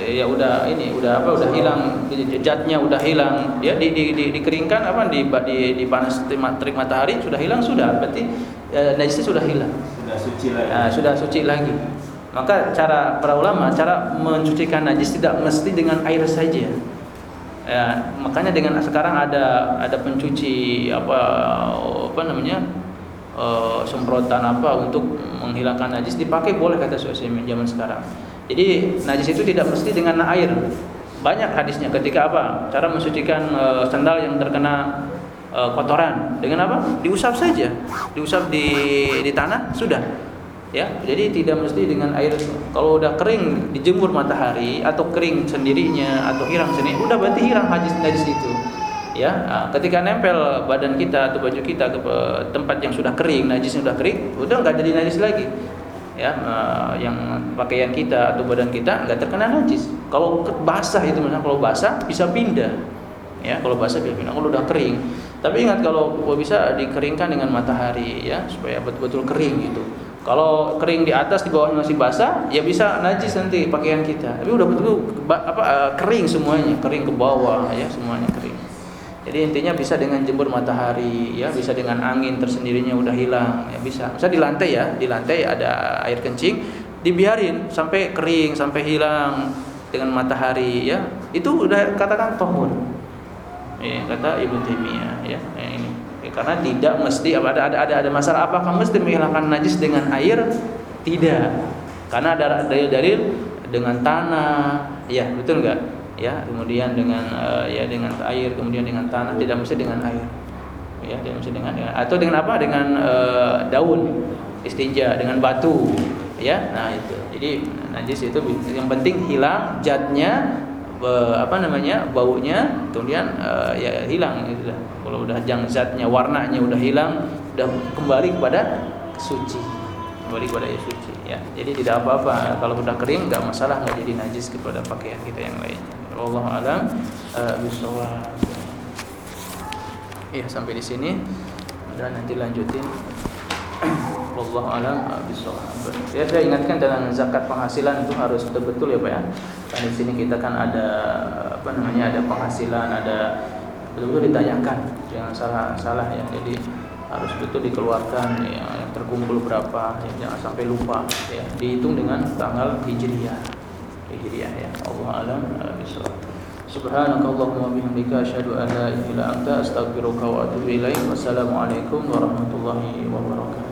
ya, ya udah ini udah apa udah hilang jejaknya udah hilang. Ya di, di, di dikeringkan apa di di, di panas terik matahari sudah hilang sudah. Berarti ya, najisnya sudah hilang. Sudah suci lagi. Nah, sudah suci lagi. Maka cara para ulama cara mencucikan najis tidak mesti dengan air saja. Ya makanya dengan sekarang ada ada pencuci apa apa namanya uh, semprotan apa untuk menghilangkan najis dipakai boleh kata Syaikhul zaman sekarang. Jadi najis itu tidak mesti dengan air. Banyak hadisnya ketika apa? Cara mensucikan uh, sandal yang terkena uh, kotoran dengan apa? Diusap saja. Diusap di di tanah sudah. Ya, jadi tidak mesti dengan air. Kalau udah kering dijemur matahari atau kering sendirinya atau hilang sendiri, udah berarti hilang najis najis itu ya nah, ketika nempel badan kita atau baju kita ke tempat yang sudah kering najis sudah kering udah nggak jadi najis lagi. Ya uh, yang pakaian kita atau badan kita nggak terkena najis. Kalau basah itu misalnya kalau basah bisa pindah. Ya kalau basah bisa pindah. Kalau udah kering. Tapi ingat kalau bisa dikeringkan dengan matahari ya supaya betul-betul kering gitu kalau kering di atas di bawahnya masih basah ya bisa najis nanti pakaian kita. Tapi udah betul-betul apa uh, kering semuanya. Kering ke bawah ya semuanya kering jadi intinya bisa dengan jemur matahari, ya bisa dengan angin tersendirinya udah hilang, ya bisa. Bisa di lantai ya, di lantai ada air kencing, dibiarin sampai kering, sampai hilang dengan matahari, ya itu udah katakan tohur. Ya, kata Ibnu Taimiyah ya. ini. Ya, karena tidak mesti ada ada ada ada masalah apakah mesti menghilangkan najis dengan air? Tidak. Karena ada dalil-dalil dengan tanah, ya betul enggak? Ya, kemudian dengan uh, ya dengan air, kemudian dengan tanah, tidak mesti dengan air. Ya, tidak mesti dengan, dengan atau dengan apa? Dengan uh, daun istinja, dengan batu. Ya, nah itu. Jadi najis itu yang penting hilang jatnya apa namanya baunya kemudian uh, ya hilang gitu lah kalau udah jang zatnya warnanya udah hilang udah kembali kepada suci kembali kepada ya suci ya jadi tidak apa-apa kalau udah kering nggak masalah nggak jadi najis kepada pakaian kita yang lainnya Allah alam. Uh, bisawab ya sampai di sini. Dan nanti lanjutin. Allah alam. Bisawab. Ya saya ingatkan dalam zakat penghasilan itu harus betul-betul ya Pak ya. Kan di sini kita kan ada apa namanya ada penghasilan, ada betul-betul ditanyakan. Jangan salah salah ya. Jadi harus betul dikeluarkan ya, yang terkumpul berapa ya, jangan sampai lupa ya. Dihitung dengan tanggal hijriah hijriah ya Allah alam bisawab Subhanakallahumma bihamdika asyhadu an wa atubu ilaik. Wassalamualaikum warahmatullahi wabarakatuh.